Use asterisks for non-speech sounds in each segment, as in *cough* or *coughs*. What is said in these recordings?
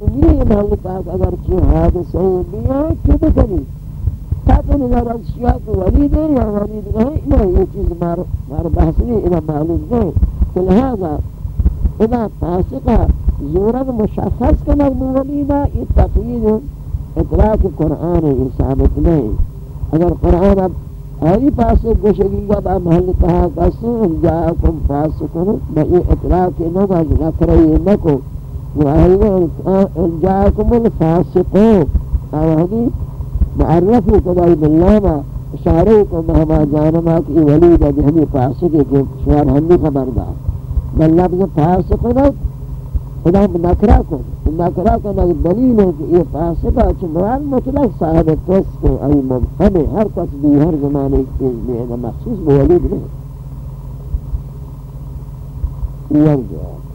امید ہے وہ پاک اگر کی حادثہ بیا چوب کری تاکہ نظر اشیاء کو ولید ہے یا ولید نہیں ہے یہ چیز مار مار بحث نہیں الا معلوم ہے فلهذا اذا فاسقا زورا مشخص كما وليدا التقييد ادراك القران ثابت نہیں اگر قرآن ہری فاسق گوشگی کا با محل تہا قسم جاکم فاسقون بئی اطلاق نہ نہ کرے نہ کو وهي جاءكم الفاسقون هذه معرفوا كذا بالله اشاروا مهما جانما کی ولید ہمیں فاسق کے شوار ہمیں خبردار بل لفظ فاسق نہ خدا نکرا کو نکرا کو نہ دلیل ہے کہ یہ فاسق ہے چمران مطلق صاحب فسق ای مبهم ہر کس بھی ہر زمانے کے لیے مخصوص ولید نہیں یہ جواب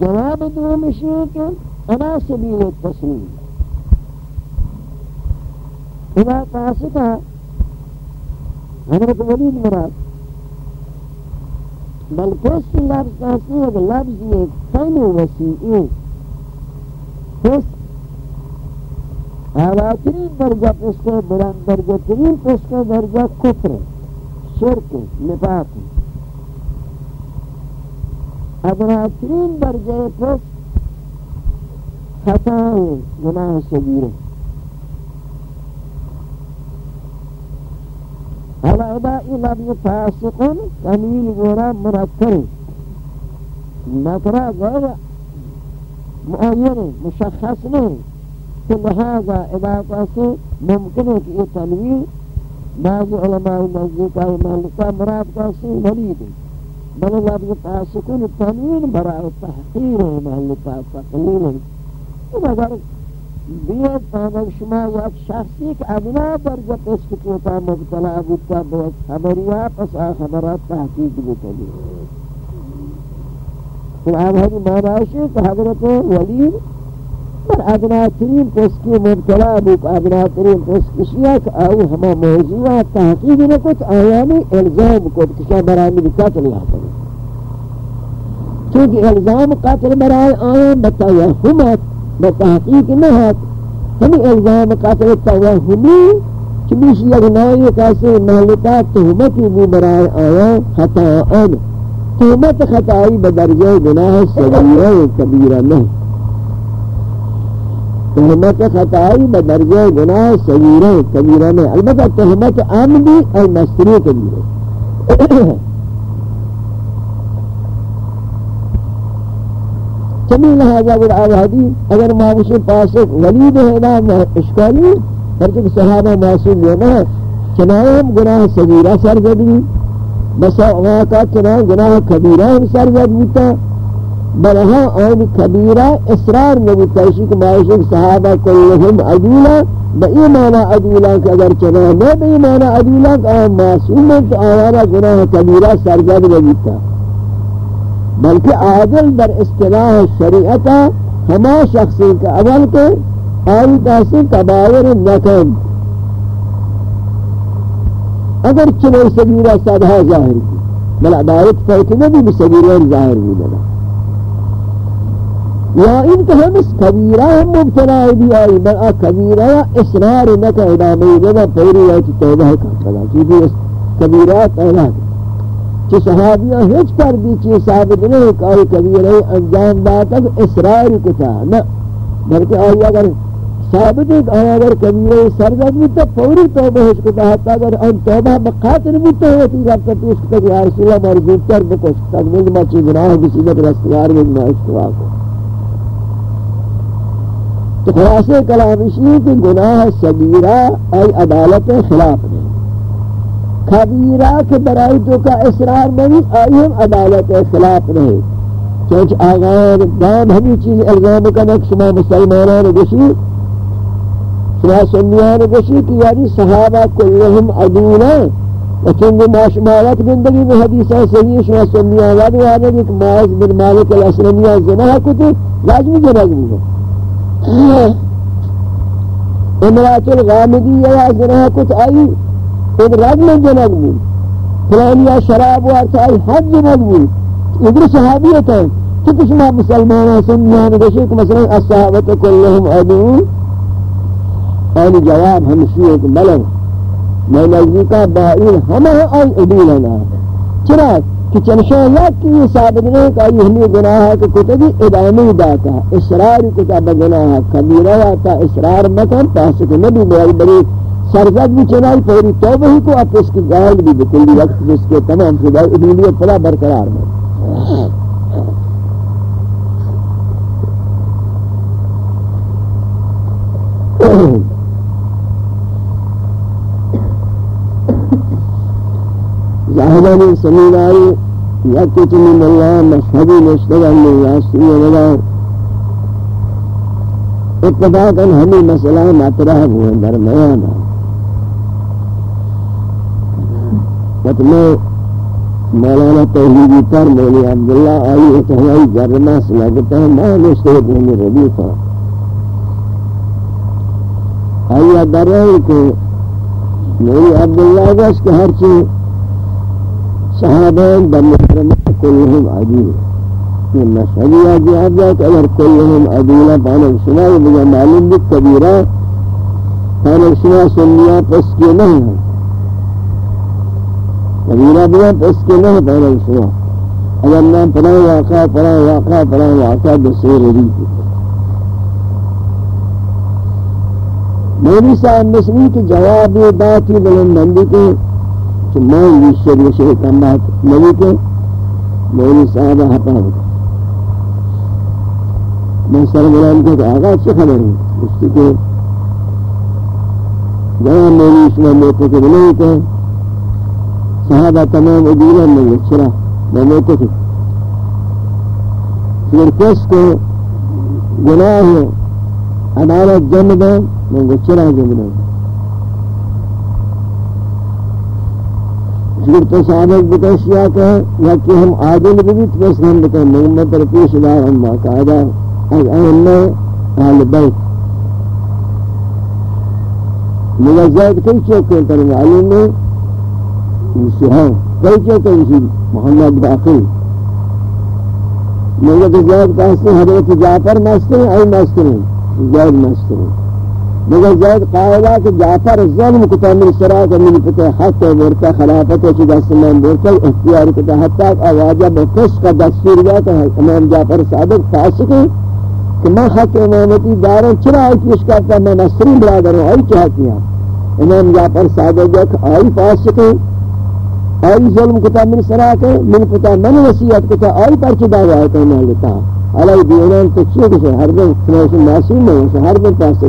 جواب دو مشیئے کہ انا سبیل التسلیم۔ اذا قاسدہ حضرت ولید مراد۔ بل پس لفظ کہتے ہیں کہ لفظ یہ کم وسیعی پس اعلیٰ درجہ پس کو بلند درجہ ترین پس کو درجہ کفر۔ شرک، نفاق۔ ادناترین درجہ پس خطا ہے گناہ صغیر حالا ادا لفظ فاسقن تمیل گورا منکر. نکرا غیر معین مشخص نہیں کہ لہذا ادا کسی ممکن ہے کہ یہ تنویر بعض علماء نزدیک آئی محلقہ مراد کسی ولید. ہے بل لفظ فاسقون تنوین برای تحقیر محل تقلیل این اگر بیاد فهمک شما یک شخصی که ابنا درجه قسط اسکتوتا مبتلا بودتا به خبریا پس آ خبرات تحقیق بکنی تو آب همی معنیش که حضرت ولی اور پس کی مبتلا بک ادناترین خشکشیا کہ آو ہما موضوع تحقیق نہ کچھ ایام الزام کو کشا برامی قتل یا کرے چونکہ الزام قاتل قتل برائے بتایا بتوہمت بتحقیق نہ ہے ہمیں الزام قتل توہمی کہ بیش یک نائی کسی محلتا تہمتی بھی برائے آیان خطاان تہمت خطائی بدرجہ گناہ سبیہ کبیرہ نہیں تہمت خطائی بدرجہ گناہ صغیرہ کبیرہ نہیں البتہ تہمت عمدی اور مستری کبیرہ۔ لہذا اگر آوادی اگر مابوش پاسق ولید ہے نام اشکالی فرچک صحابہ معصوم لینا ہے۔ چنائے گناہ صغیرہ سرزد بھی بسا واقع چنائے گناہ کبیرہ ہم سرزد بیتا بلہا آن کبیرہ إصرار نبی تیشک معاشق صحابہ کلہم عدولا با ایمانا عدولا چنائے میں با ایمانا عدولا کہ آن معصوم ہے تو آوانا گناہ کبیرہ سرزد بیتا بلکہ عادل در شریعت ہما شخصی کا اول کے آئی تاسی کبائر نکن اگر چلے سبیرہ سادھا ظاہر کی بل عبارت فرق نبی بسبیرہ ظاہر بھی لگا یا ان کہ ہم اس کبیرہ ہم مبتلا بھی آئی بل آ کبیرہ اصرار نکا ادامی لگا پوری آئی توبہ کرتا چیزی کبیرہ پہلا کہ صحابیہ ہیچ کر دی چیز ثابت نہیں کہ آئی کبیرہ انجام داتا کہ اصرار کتا. نہ بلکہ آئی اگر ثابت ہے کہ اگر کبیرہ سرزد بھی تو فوری توبہ ہیچ کتا. حتی اگر ان توبہ بقاتل بھی تو ہوتی رب کا پیش کہ یا رسول اللہ مرزود کر بکش. تک مجھ میں چیز گناہ بسیدت رستیار میں میں اشتوا کو تو خلاصے کلام اسی کہ گناہ صغیرہ ای عدالت خلاف نہیں کبیرہ کے برائی تو کا اصرار نہیں، آئی ہم عدالت خلاف رہے چونچہ آغان دام ہمیں چیز الزام کنک شما مسلمانان گشی شما سنیان گشی کہ یعنی صحابہ کلہم عدولا وچنگ معاشمالات گندگی میں حدیثہ صحیح شما سنیان وادو آنے کہ معاذ بن مالک الاسلمیہ زناہ کتے لازمی جنگ بھی ہے۔ امرات الغامدی یا زناہ کت آئی خود رد میں جنگ بھی فلانیا شراب وارتا ای حج نبوی ادھر صحابیت ہے کہ کچھ ما مسلمان سنیان گوشے کہ مثلا الصحابت کلهم عدون۔ آنی جواب ہمشی ہے کہ بلن میں نزدیکا بائیر ہمیں آئی عدولنا چرا یعنی کہ چنشاہ یاد کی یہ ثابت نہیں کہ یہ ہمیں گناہ ہے کہ کتبی ادامی داتا اسراری کتاب گناہ ہے کبیرہ آتا اسرار مکن پاسک نبی میری بری سرزد بھی چنائی پہری توبہ ہی کو اب اس کی گائل بھی بکلی وقت جس کے تمام خدای ادولیت پلا برقرار میں زاہدانی سمین آئی یا کچنی ملہ مشہدی نشتگل میں یاسری وغیرہ اتفاقا ہمیں مسئلہ مطرح ہوئے درمیان ہے۔ میں مولانا توحیدی پر مولی عبداللہ آئی اتحائی جرمہ سے لگتا ہے، میں مستحب ہوں ربی تھا آئی در رہے کہ مولی عبداللہ گوش کہ ہر چیز صحابة دمترم كلهم عديل من مسألة جهاد ذات أمر كلهم عديلة فأنا السماء بجا معلوم بالكبيرة فأنا السماء سنيا فسكي نهي كبيرة بجا فسكي نهي فأنا السماء اگر نام فلاں واقعہ فلاں واقعہ فلاں واقعہ دسیر دی میری صاحب مسلم کے جواب داتی بلندی کے کہ میں یہ شریع شریع کم بات نبی کے میری صاحب ہتا ہوتا میں سر بلان کے آگا اچھی خبر ہوں اس کی کہ جہاں میری اس میں موتے کے بلے کہ صحابہ تمام ادیرہ میں چرا، میں موتے تھے پھر کس کو گناہ ہے عدالت جمع دیں میں چرا جمع دیں پھر تو صحابہ بکشیا کہ یا کہ ہم عادل بھی تو ہم بکیں محمد پر پیش دار ہم باقاعدہ از ائمہ اہل بیت۔ مگر زید کئی چوکیں پر معلوم ہے۔ ہاں کئی کیا کئی محمد باقی۔ مگر تو زید کہتے ہیں حضرت جعفر مستر ہیں ای مستر ہیں، زید مستر ہیں۔ مگر زید قائلہ کہ جعفر ظلم کتا من سرا کا من پتہ حق ہے بورتا خلافت ہے چیز اسمان بورتا اختیار کتا حتی آواجہ بکش کا دستور گیا کہ امام جعفر صادق فاسق ہے کہ میں حق امامتی داروں چرا آئی پیش کرتا میں نصری برادر ہوں، آئی چاہتی ہوں۔ امام جعفر صادق ہے آئی فاسق ہے، آئی ظلم کتا من سرا کے من پتا من وسیعت کتا آئی پر چی دعوی آئے کہنا لیتا علی دیونان تو چیئے کسے ہر دن سنوش معصوم ہے ہر دن پاسے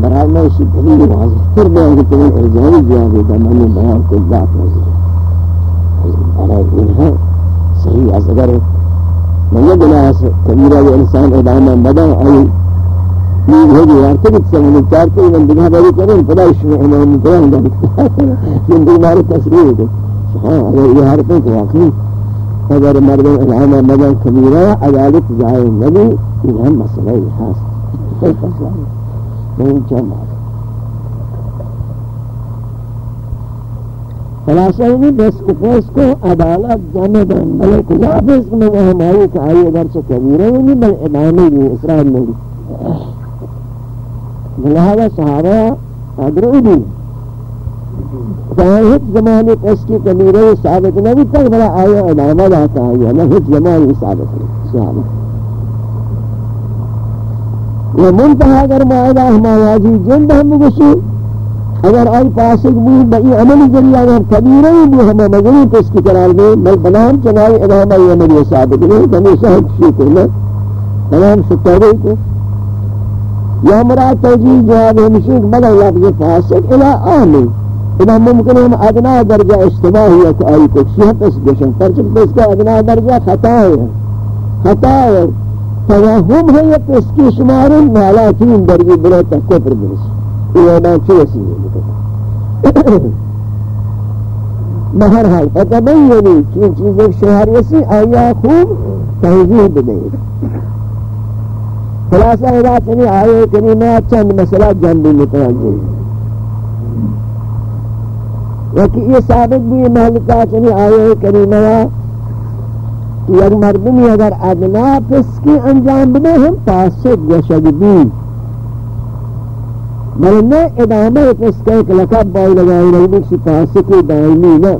برای میں اسی دلیل واضح تر بیان اینکه تو ارجائی دیا گئی کہ میں بیان کل بات نہیں برای اینها ہے صحیح از اگر من یه گناہ سے کبیرہ یہ انسان ادامہ مدن آئی یہ ہے کہ یار تو کچھ نہیں چار کوئی بندہ بھائی کریں خدا اس دارم من دیگه مارو تسلیم بیماری تصریح ہے یه یہ ہر کوئی واقعی قدر مردم العامة مدن كبيرة عدالة جاهل مسئله إذا Thank you. ہی خاص کوئی فصلہ خلاصہ یہ بس کفوس کو عدالت جامع دن بلے کجا بس میں وہ ہماری کہ آئی اگر سے کبیرہ نہیں بل امامی بھی اسرائیل نہیں لہذا صحابہ ادرو بھی ہت زمانے پس کی کبیرے ثابت نہ بھی تک بڑا آیا امامہ لاتا ہے نہ ہت زمانے ثابت ہے صحابہ یہ منتہا اگر معاہدہ ہمارا جی جند ہم گشی اگر آئی پاسک بھی بئی عملی ذریعہ اگر کبیرے بھی ہمیں مجلی پس کی قرار دے، بل بنام چنائی امامہ یہ عملی ثابت نہیں، ہمیشہ ہم شیئے کرنا بنام ستارے کو۔ یا مراد توجیح جواب ہمشی کہ بدل لفظ فاسق الى آمین۔ اذا ممکن ہم ادنا درجہ اشتباہ ہوا اشتباہیت آئی کو چیہ پس گشن پرچک پس کا ادنا درجہ خطا ہے۔ خطا ہے۔ توہم ہے یہ پس کی شمارن مالا تین درجہ بلے تک کفر برسی یہ میں چوسی ہے۔ بہر حال فتبینی چین چیز ایک شہر یسی آیا خوب تحضیح بدہی خلاصہ ادا چنی، آئے کریمہ چند مسئلہ جنبی متوجہ یکی یہ ثابت بھی محلکہ چنی، آئے کریمہ کہ یک مردمی اگر ادنا پس کی انجام بنے ہم پاسد گشد بھی بل نہ ادامہ اس کے ایک لقب بائی لگائی رہی بھی کسی فاسقی دائمی نہ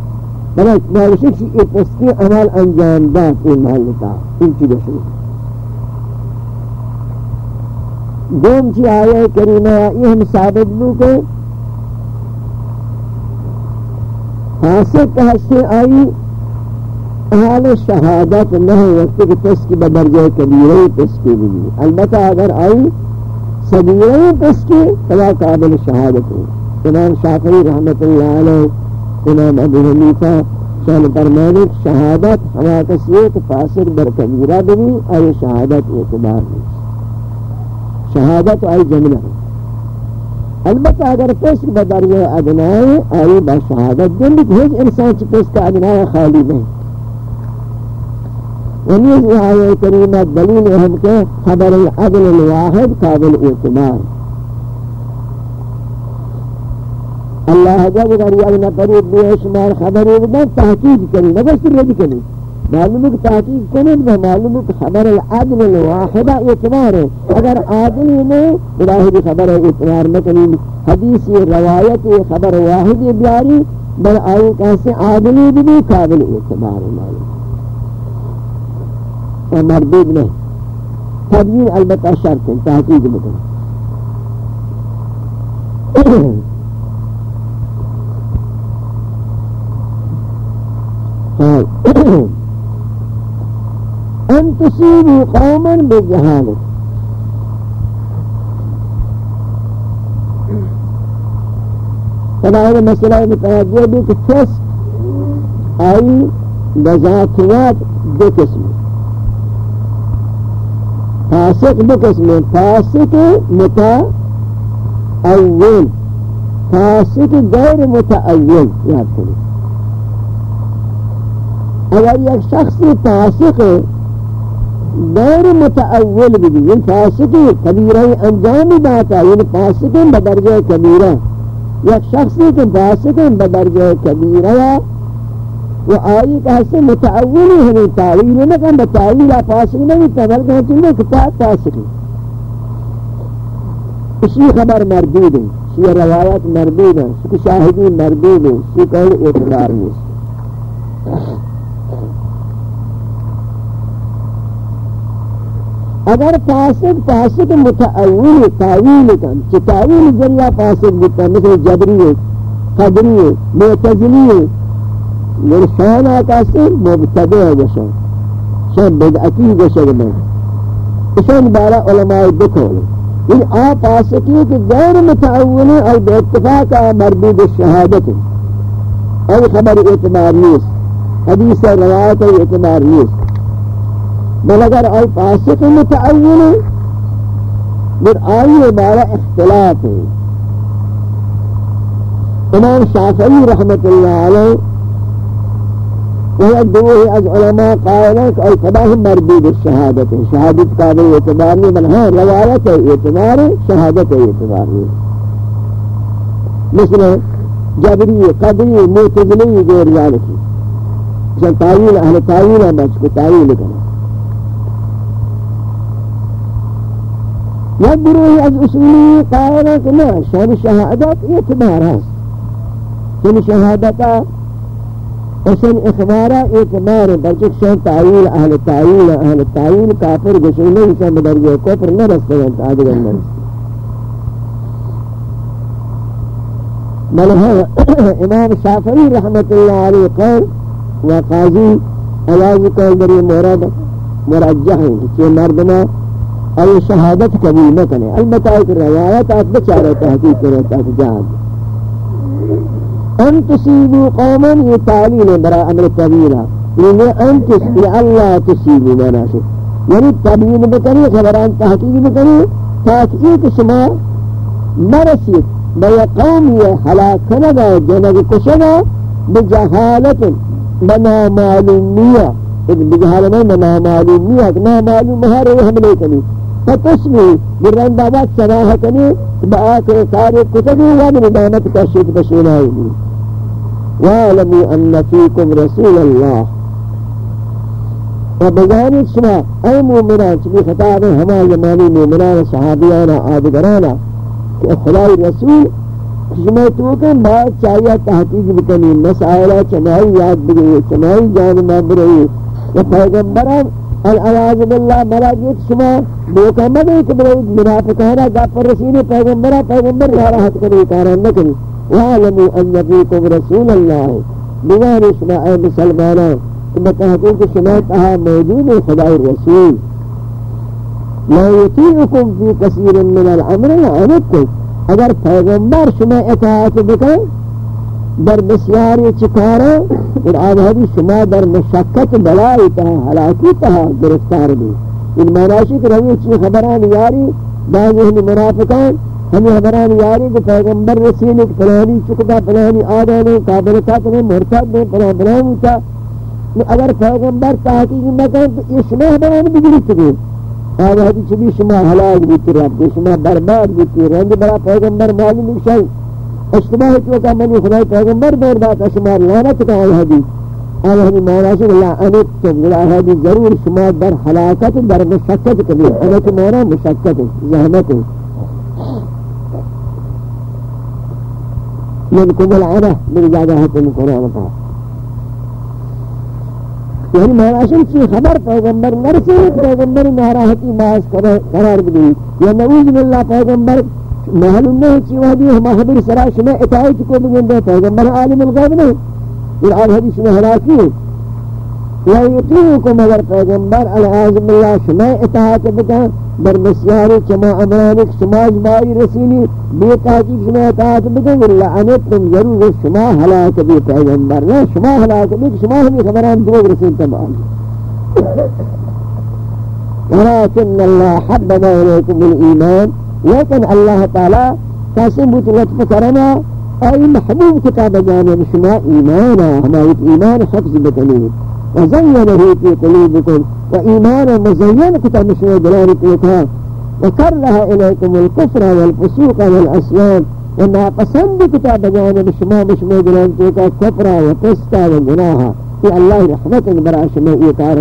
بل نارشی کسی ایک اس کی عمل انجام دات این محلتا ان چی بشنی دوم چی آیہ کریمہ یہ ہم ثابت لو کہ فاسق ہستے آئی احال شہادت نہ وقت کہ تس کی بدرجہ کبیرہ تس کی بھی البتہ اگر آئی صغیرہ پس کے فلا قابل شہادت ہو۔ امام شافعی رحمت اللہ علیہ، امام ابو حنیفہ، شان فرمانک شہادت ہوا ہما کسیت فاسق بر کبیرہ بھی اور شہادت اعتبار نہیں شہادت آئی جملہ البتہ اگر پس بدریہ ادنائے آئی با شہادت دن بھی انسان چی پس کا ادنائے خالی نہیں۔ ونیز آیه کریمه دلیل هم خبر العدل الواحد قابل اعتبار اللہ جب اگر یہ نفری بے شمار خبری بدن تحقیق کریں نہ بس ردی کریں معلوم ہے کہ تحقیق کریں تو معلوم ہے کہ خبر العدل الواحدہ اعتبار ہے اگر عادل نہیں براہ خبر اعتبار نہ کریں حدیث روایت خبر واحد بیاری بل آئی کیسے عادلی بھی قابل اعتبار معلوم کا مردود نہیں تدوین البتہ شرط ہے تحقیق بکنا ان تصيبوا قوما بجہالت فلا هذا مسألة متوجه بك تس أي بذات ذات دو قسمه فاسق بقسم فاسق متأول فاسق غیر متأول یاد کنید اگر یک شخص فاسق غیر متأول بھی یہ یعنی فاسق کبیرہ انجام باتا یعنی فاسق بدرجہ کبیرہ. یک شخص فاسق بدرجہ کبیرہ و آئی کہ سے متعولی ہمیں تعویل نہ کہ بتعویل فاسق نہیں تبل کہ چلے کتاب فاسق اسی خبر مردود ہے اسی روایت مردود ہے اسی شاہدی مردود ہے اسی قول اعتبار نہیں اگر فاسق فاسق متعویل تعویل کن، چی تعویل جریہ فاسق بکن، مثل جبری ہے قدری ہے معتزلی ہے مرشان آتا سے مبتدع جشن شن بدعتی جشن میں اشان بارا علماء دکھولے ان آپ آسکی کہ غیر متعولی اور بے اتفاق مردود الشہادت اور خبر اعتبار نیست. حدیث روایت اعتبار نیست. بل اگر اور فاسق متعولی پھر آئی بارا اختلاف. امام شافعی رحمت اللہ علیہ وہ دوه از علماء ای خدا ہم مردود الشہادت شہادت قابل اعتبار نہیں بل ہاں روایت اعتبار شہادت اعتبار نہیں مثل جبری قدری معتزلی غیر ذلك. اہل تعویل ہے بچ کو تعویل کرنا یا گروہ از قائلہ کہ نا شان شہادت اعتبار ہے شان شہادتا اسن اخبارا اعتبار بلکہ شان تعویل اہل تعویل اہل تعویل کافر گشن نہیں شان بدرجہ کفر نہ رستے ہیں آدھگر من. بل امام شافعی رحمت اللہ علیہ قول و قاضی علاج قول بری مرد مرجح ہیں کہ مردمہ ای شہادت قبول نہ کرے البتہ ایک روایت آپ بچارے تحقیق کرے تحقیق ان تصیبوا قوما یہ تعلیل برا امر طویلہ یعنی ان تصیبوا اللہ تصیبوا مانا شد یعنی تبیین بکنی خبران تحقیق بکنی تحقیق شما مرسید بیا قوم یہ حلاک کنگا جنگ کشگا بجہالت بنا معلومیہ بجہالت بنا معلومیہ نا معلوم ہر حملے کنی فتسمی برند آباد سراح کنی با آخر کاری ومن دامت کشید بشینائی. وَاعْلَمُوا أَنَّ فِيكُمْ رَسُولَ اللَّهِ. وبجانب شما اے مومنان چلی خطاب ہما زمانی مومنان صحابیانا آدگرانا کہ رسول شما تو کہ بات چاہیے تحقیق بکنی مسائلہ چنائی یاد بگئی چنائی جانبہ برئی و العیاذ باللہ مراجعت شما موقع مدے کہ برئی منافقانا گاپر رسیل پیغمبرہ پیغمبر راحت کنی کاران نکنی وعلموا ان فيكم رسول الله۔ بغیر شما اے مسلمانان کہ شما تہا موجود خدا الرسول لا يطيعكم في كثير من الامر لعنتكم اگر پیغمبر شما اطاعت بکن در بسیاری چکارا اور آدھاری شما در مشکت بلائی تہا، حلاکی تہا گرفتار بھی۔ ان معنی کہ روی چی خبران یاری بعض منافقان، ہمیں ہماران یاری کہ پیغمبر رسیل ایک پلانی چکتا پلانی آدھانے قابلتا کنے مرتد دیں پلان پلان ہوتا اگر پیغمبر تحقیق نہ کریں تو یہ شما ہماران بگری چکے آدھا حدی چبی شما حلاق بیتی رب شما برباد بیتی رنگ برا پیغمبر معلوم شاید۔ اشتباه تو کا منی خدای پیغمبر دور بات شما لعنت کا ہے حدیث. اور ہم مولا سے لا انت تو لا ہدی ضرور شما در ہلاکت در مشقت کبھی ہے کہ مولا مشقت زحمت ينكم العرى من جاهاتكم قرآن پاک. یعنی مہاراشن کی خبر پیغمبر نرسی پیغمبر مہاراہتی باعث قرار بدی یا نعوذ باللہ پیغمبر معلوم نہیں چی وحدی ہم خبر سرا شما اطاعت کو بگن دے عالم الغیب نہیں آل حدیث میں حلاکی لا يطيعكم اگر پیغمبر العاذ بالله شما اطاعت بکن بر مسیار شما امرانک شما اجماعی رسینی بے شما اطاعت بکن لعنتم ضرور شما ہلاک بھی پیغمبر نا شما ہلاک بھی شما ہمیں خبران دو رسین تمام. ولكن الله حبب إليكم الإيمان. لكن الله تعالى قاسم بود لطف أي آئی محبوب جانا جانب شما إيمانا ہمایت إيمان حفظ بتنين وزينه في قلوبكم وإيمانا مزين كتاب کتاب شما دلانی کوتا وکرہ إليكم الكفر والفسوق والعصيان وما قسم کتاب جانب شما بشما دلان کوتا كفر و قسطا في الله رحمة اللہ برا شما یہ کار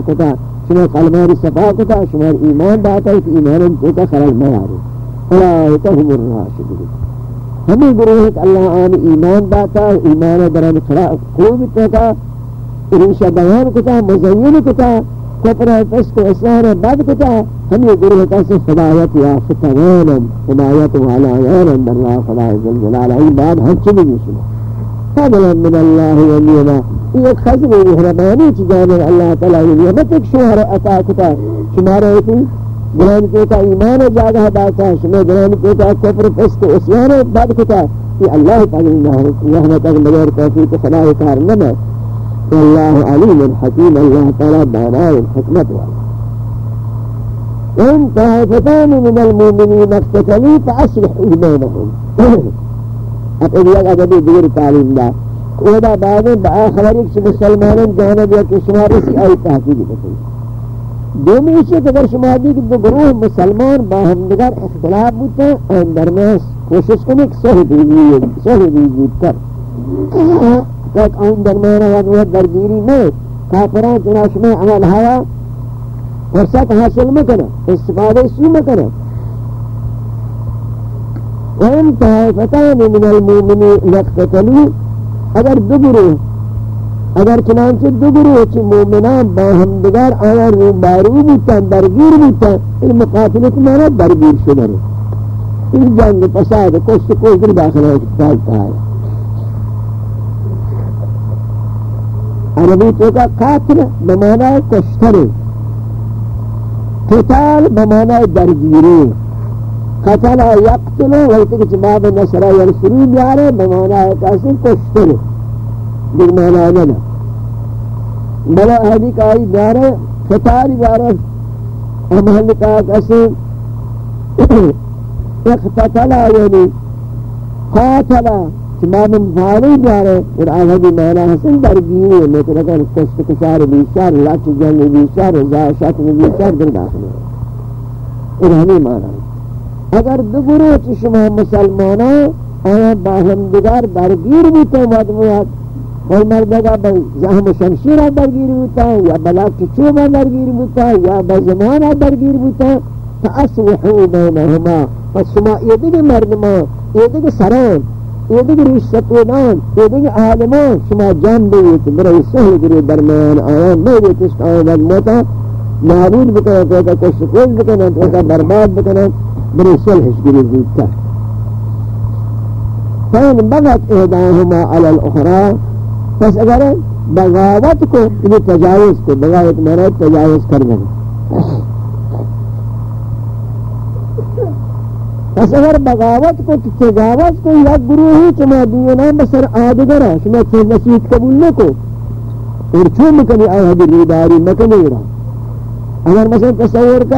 شما قلمان صفا کتا شما ایمان داتا ہے کہ خلال ان أولئك هم الراشدون ہمیں گروہ اللہ آن ایمان داتا ایمان بیان کتا مزین کتا إسلام کتا گروہ ہدایت یا فتوانا ہدایت والا یانا در اللہ خدا عزل جلال ای بعد ہم چلی من اللہ یہ خزم مہربانی چی اللہ تعالی کتا شمارا ہوتی جنان کو تا ایمان جاگا ہے باقا شمع جنان کو تا کفر فسق و اسیان ہے بعد کو کہ اللہ تعالی نہ رحمت اگر مگر کو خدا کار نہ کہ اللہ علیم حکیم اللہ تعالی دانا حکمت والا۔ ان طائفتان من المؤمنین اقتتلوا فاصلحوا بينهم أقول لك ادبي دور تعلیم دا کودا بعد با آخر ایک مسلمانان جانب یا کشمار سے آئی تحقیق بکنی دومی اسے اگر شما دی کہ دو گروہ مسلمان با باہم دگر اختلاف بودتا ان درمیان کوشش کرنے کہ صحیح دیجیے صحیح دیجیے کر یک آن درمیان و نوت درگیری نہیں کافران چنانچہ میں عمل ہوا فرصت حاصل مکنه استفاده سو مکنه وان طائفتان من المؤمنين اقتتلوا اگر دو گروه اگر چنانچہ دو گروه چی مومنان با هم دیگر آیا رو بارو بودتن درگیر بودتن این مقاتلت مانا درگیر شده این جنگ فساد کشت کشت داخل ہے کتاب ہے عربی تو کا قاتل بمانا کشتر قتال بمعنى درگیری قتل یقتل وقت کہ باب نصر یرسلون بیارے بمعنى کسی کشتل دیکھ معنی نہ بلا اہلی کا آئی بیارے قتال بیارے امہل کا کسی *coughs* اقتتلا یعنی قاتلا تمام فاری بیارے اور آنها معنی حسن درگیری ہے، لیکن اگر کشت کشار بیشار لچ جنگ بیشار زاشت بیشار در داخل ہے. اور ہمیں معنی اگر دگرو چی شما مسلمانا آیا باہمدگار درگیر بیتا مدموعات بھئی مردگا بھئی زہم شمشیرہ درگیر بوتا یا بلا بلاک چوبہ درگیر بوتا یا بزمانہ درگیر بوتا فأصلحوا بينهما فسما يدق مردما ایدگی سران يدق ريش ایدگی يدق عالمان شما جان بيت برای سہل گری درمیان آیان بیت کشت آیان موتا نارود بکنن تو کا کشکوز بکنن تو کا برباد بکنن برای سلحش گری زودتا فإن بغت اہداہما علی الاخرہ پس اگر بغاوت کو انہیں تجاوز کو، بغاوت مرد تجاوز کر دیں پس اگر بغاوت کو، تجاوز کو، یا گروہی چما دینا بسر آدگرہ شما چھ نسیت قبول نکو اور چون مکنی آئی حدی ریداری مکنی را۔ اگر مثلا تصور کا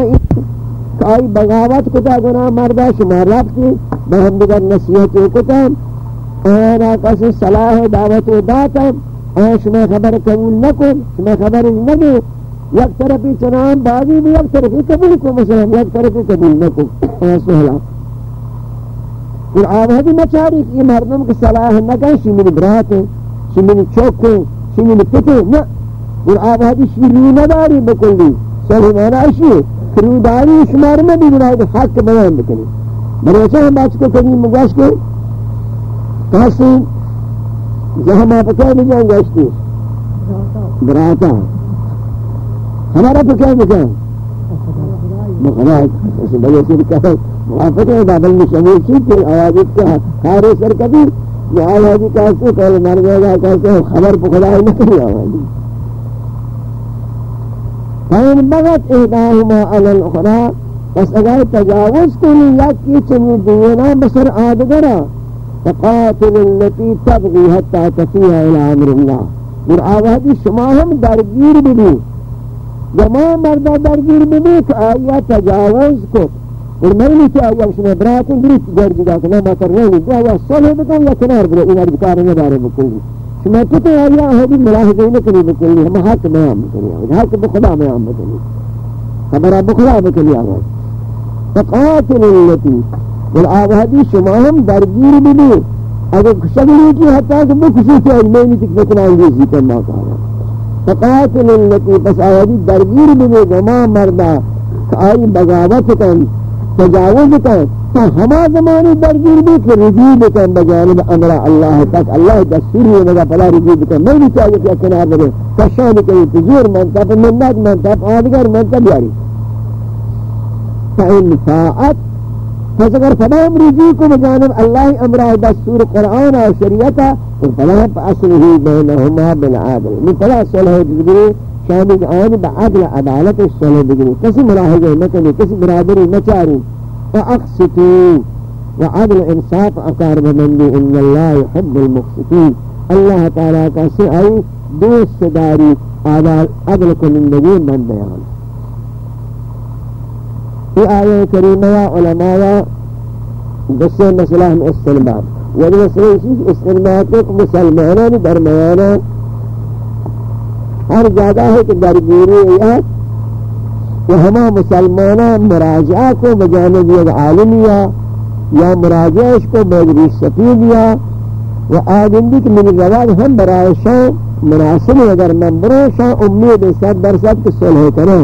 آئی بغاوت کتا گناہ مردہ، شما رابطی بہم دیگر نصیحت کتا آنا کسی صلاح دعوت داتا آنا شما خبر قبول نکو شما خبر نگو یک طرفی چنان باغی بھی، یک طرفی قبول کو مثلا یک طرفی قبول نکو آنا سہلا اور آوازی مچاری کہ یہ مردم کی صلاح نہ کہیں شمین برات ہیں شمین چوک ہیں شمین پتے نا اور آوازی شیرو نداری بکلی صحیح مانا اشی ہے فروداری شمار میں بھی بنائی حق بیان بکلی۔ بروچہ ہم بات کو کریم مگوش کے کہاستی جہاں ماں پکے بھی جائیں گوشتی براتا۔ ہمارا پکے بھی جائیں مخراج اس بجے سے کہا موافق ہے، بابل میں شمول چیز پھر آوازت کا ہاں، خارے سر کبھی جو آوازی کہتے پہلے مر گئے گا کہتے ہیں خبر پکڑا ہے، نہیں آوازی فین بغت اہداہما علی الاخرى بس اگر تجاوز کنی یکی چنی دینا بسر آدگرا فقاتل اللتی تبغی حتی تفیہ الى عمر اللہ اور آوازی شما ہم درگیر بھی جمع مردہ درگیر بھی کہ آیا تجاوز کو. اور میں نہیں کہ آیا اس میں برات گریت گھر جگہ کہ نہ کر رہی ہے یا صلح بکن یا کنار برے ان ادکار نہ دارے بکلی شما تو تو آیا ہے ملاحظہ نہ کرے بکلی ہم حق میں ہم کرے حق بخدا میں ہم کرے خبر بخدا بکلی آواز. فقاتل اللتی بل والآبادی شما ہم درگیر بھی اگر شگلی کی حتی کہ بکشی تو علمینی تک بکنا انگیزی کرنا کہا. فقاتل اللتی پس آوازی درگیر بھی جمع مردہ آئی بغاوت کن، تجاوز کن. تو ہما زمانی درگیر بھی کہ رجوع بکن بجانب امر اللہ تک. اللہ دستوری ہے مگا پلا رجوع بکن. میں بھی چاہیے کہ اکنار برے کشانی کری تجور منتا پر منت منتا آدگر منتا بیاری. فإن فاعت پس اگر فلاہم رجوع کو بجانب اللہ امرہ دستور قرآن و شریعتا تو فلاہم پا اصلہی بینہما بالعادل من فلاہ صلح جزگری شامل آن بعدل عدالت الصلح بگنی کسی ملاحظہ نکنی، کسی برادری نچاری. فاقسطو وعدل انصاف اکار بمندی، ان اللہ يحب المقسطین اللہ تعالیٰ کا سعی، دوست داری عدل کنندگی من بیان. یہ آیہ کریمہ علماء قصہ مسئلہ ہم استلمام والمسئلہ یعنی اسی استلمات مسلمانان درمیانان ہر جگہ ہے کہ درگیری ہے کہ ہما مسلمانہ مراجعہ کو بجانب یک عالمیہ یا مراجعش کو بجری سفیدیا و آگندی کہ من رواج ہم برای شان مناسب اگر من برو شان امید صد درصد کہ صلح کریں۔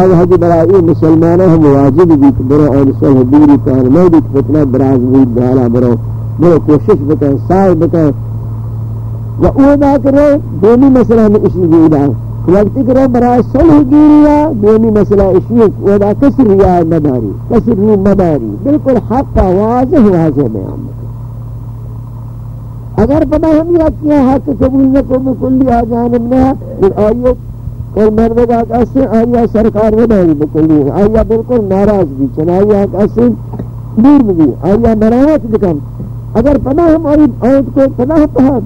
آج حجی برائی مسلمانہ ہم واجب بھی برو آن صلح دوری کہن میں بھی فتنہ براز بود بحالا برو. برو کوشش بکن سائے بکن. و أو دا کرو دومی مسئلہ میں اسی گیدہ وقتی کرو برای صلح گیریا دومی مسئلہ اسی و دا کسر ریا مداری کسر ری مداری بلکل حق واضح واضح بیان اگر پدا ہم یا کیا حق قبول نکو بکلی آجانب نہ پھر آئیو اور مردوں کا کسی آیا سرکار وداری بکلی آیا بالکل ناراض بھی چنا آیا کسی دور بھی۔ آیا مرامت بکم اگر پناہ ہم آئی آیت کو پناہ پہا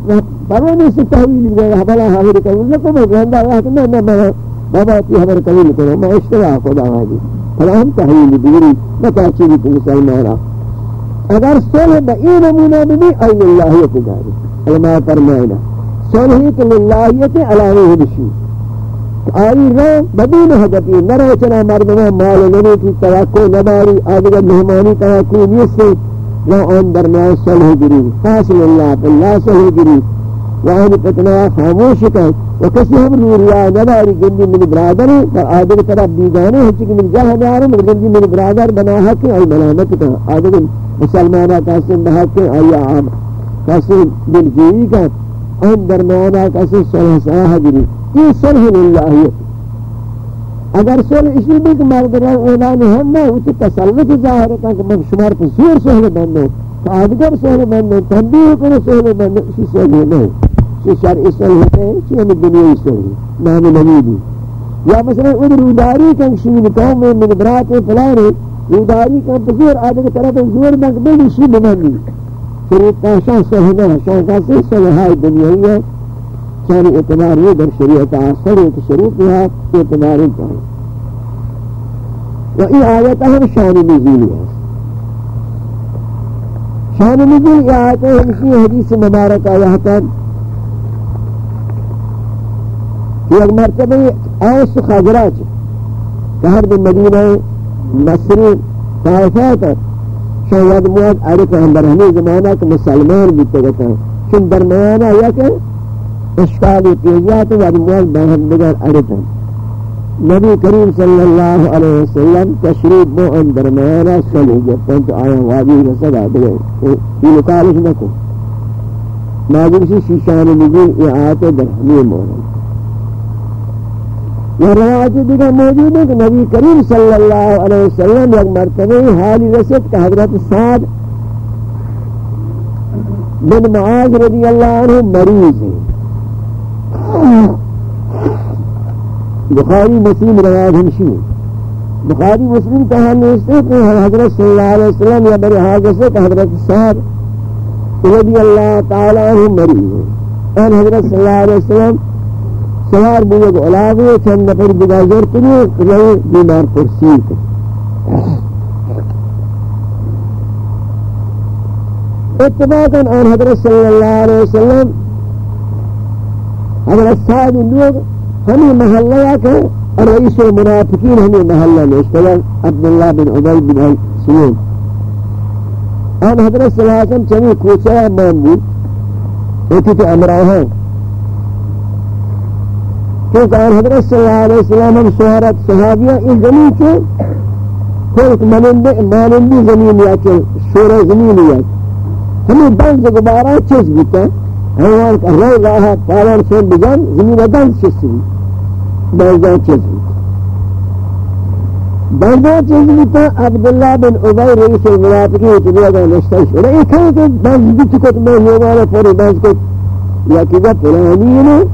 پروانی سے تحویل گیا بلا حاضر قبول نہ کو گندہ آیا کہ میں میں بابا تی حبر قبول کرو۔ میں اشتراح خدا آگی پناہ ہم تحویل دیوری متاچی بھی مسلمانا اگر صلح بئی نمونہ بھی ای اللہیت داری علماء فرمائنا صلحی کہ للہیت علاوہ بشی آئی رو بدون حدفی نرو چنا مردمہ مال نبی کی توقع نباری آدھگر مہمانی توقع نیسے و آن درمیان صلح گری فاصل اللہ باللہ صلح گری و آن فتنہ خاموش کن و کسی ہم نوریا نباری گندی من برادر در آدھگر طرف بیگانے ہیں چکہ من جاہ دارم گندی من برادر بنا حق آئی ملامت کن آدھگر مسلمانہ کسی بحق آئی عام کسی دلجوئی کن آن درمیانہ کسی صلح صلح گری۔ کی صلح اللہ ہے اگر صلح اسی بھی کہ مرد رہا اولان ہم نہ اسی تسلط ظاہر ہے کہ میں شمار پسور صلح بننے تادگر صلح بننے تنبیہ کرنے صلح بننے اسی صلح نہیں اسی شرع صلح نہیں اسی ہمیں ہی صلح نام نبیدی یا مثلا اگر روداری کن شیل قوم میں مدبرات فلانے روداری کن پسور آدھے طرف زور مقبل اسی بننے شریف کا شاہ صلح نہ شاہ کا صلح ہے ہی ہے ثاني اعتبار یہ در شریعت آثر ایک شریف ہے اعتبار چاہیے و ای آیت ہم شان نزولی ہے شان نزول یہ آیت ہمشی حدیث مبارک آیا تھا کہ ایک مرتبہ خضراج کہ ہر دن مدینہ مصری طائفات شاید مواد عرق اندر ہمیں زمانہ کہ مسلمان بیتے گتا چون درمیانہ یا کہ اشکالی پیجات و ادموال باہم دگر ارتن نبی کریم صلی اللہ علیہ وسلم تشریف بو ان درمیانا صلی جبتن تو آیا، وادی رسد آدھگے یہ لکالش نکو ناظر سی شیشان نزول یہ آیت در ہمیں مولا۔ یہ روایت دیگر موجود ہے کہ نبی کریم صلی اللہ علیہ وسلم یک مرتبہ حالی رسد کہ حضرت سعد بن معاذ رضی اللہ عنہ مریض ہیں۔ بخاری مسلم روایت ہمشی بخاری مسلم کہا نیستے کہ حضرت صلی اللہ علیہ وسلم یا بری حاضر سے کہ حضرت صاحب رضی اللہ تعالی عنہ مری ہے اور حضرت صلی اللہ علیہ وسلم سوار بوگ علاوے چند نفر بگازر کنی رہے، بیمار پرسیت اتباقا آن حضرت صلی اللہ علیہ وسلم حضرت صاحب لوگ ہمیں محلہ کے رئیس المنافقین ہمیں محلہ میں اشتغل عبداللہ بن عبی بن سیون آن حضرت صلی اللہ علیہ وسلم چمی کوچہ مان بود. ایتی تو امرہ ہیں کیونکہ آن حضرت صلی اللہ علیہ وسلم ہم سہارت صحابیہ اس زمین کے خلق مانندی زمین یا کہ شورہ زمین یا ہمیں بنز گبارہ چیز بیتا؟ ہے حیوان همان رای راه پاور سر بگن زمین بدن چیزی بردان چیزی بردان چیزی تا عبدالله بن عبای رئیس المنافقی تنیا دا نشتای شده ای که که بند بیت کت من یوانا پوری بند کت یا کجا پرانی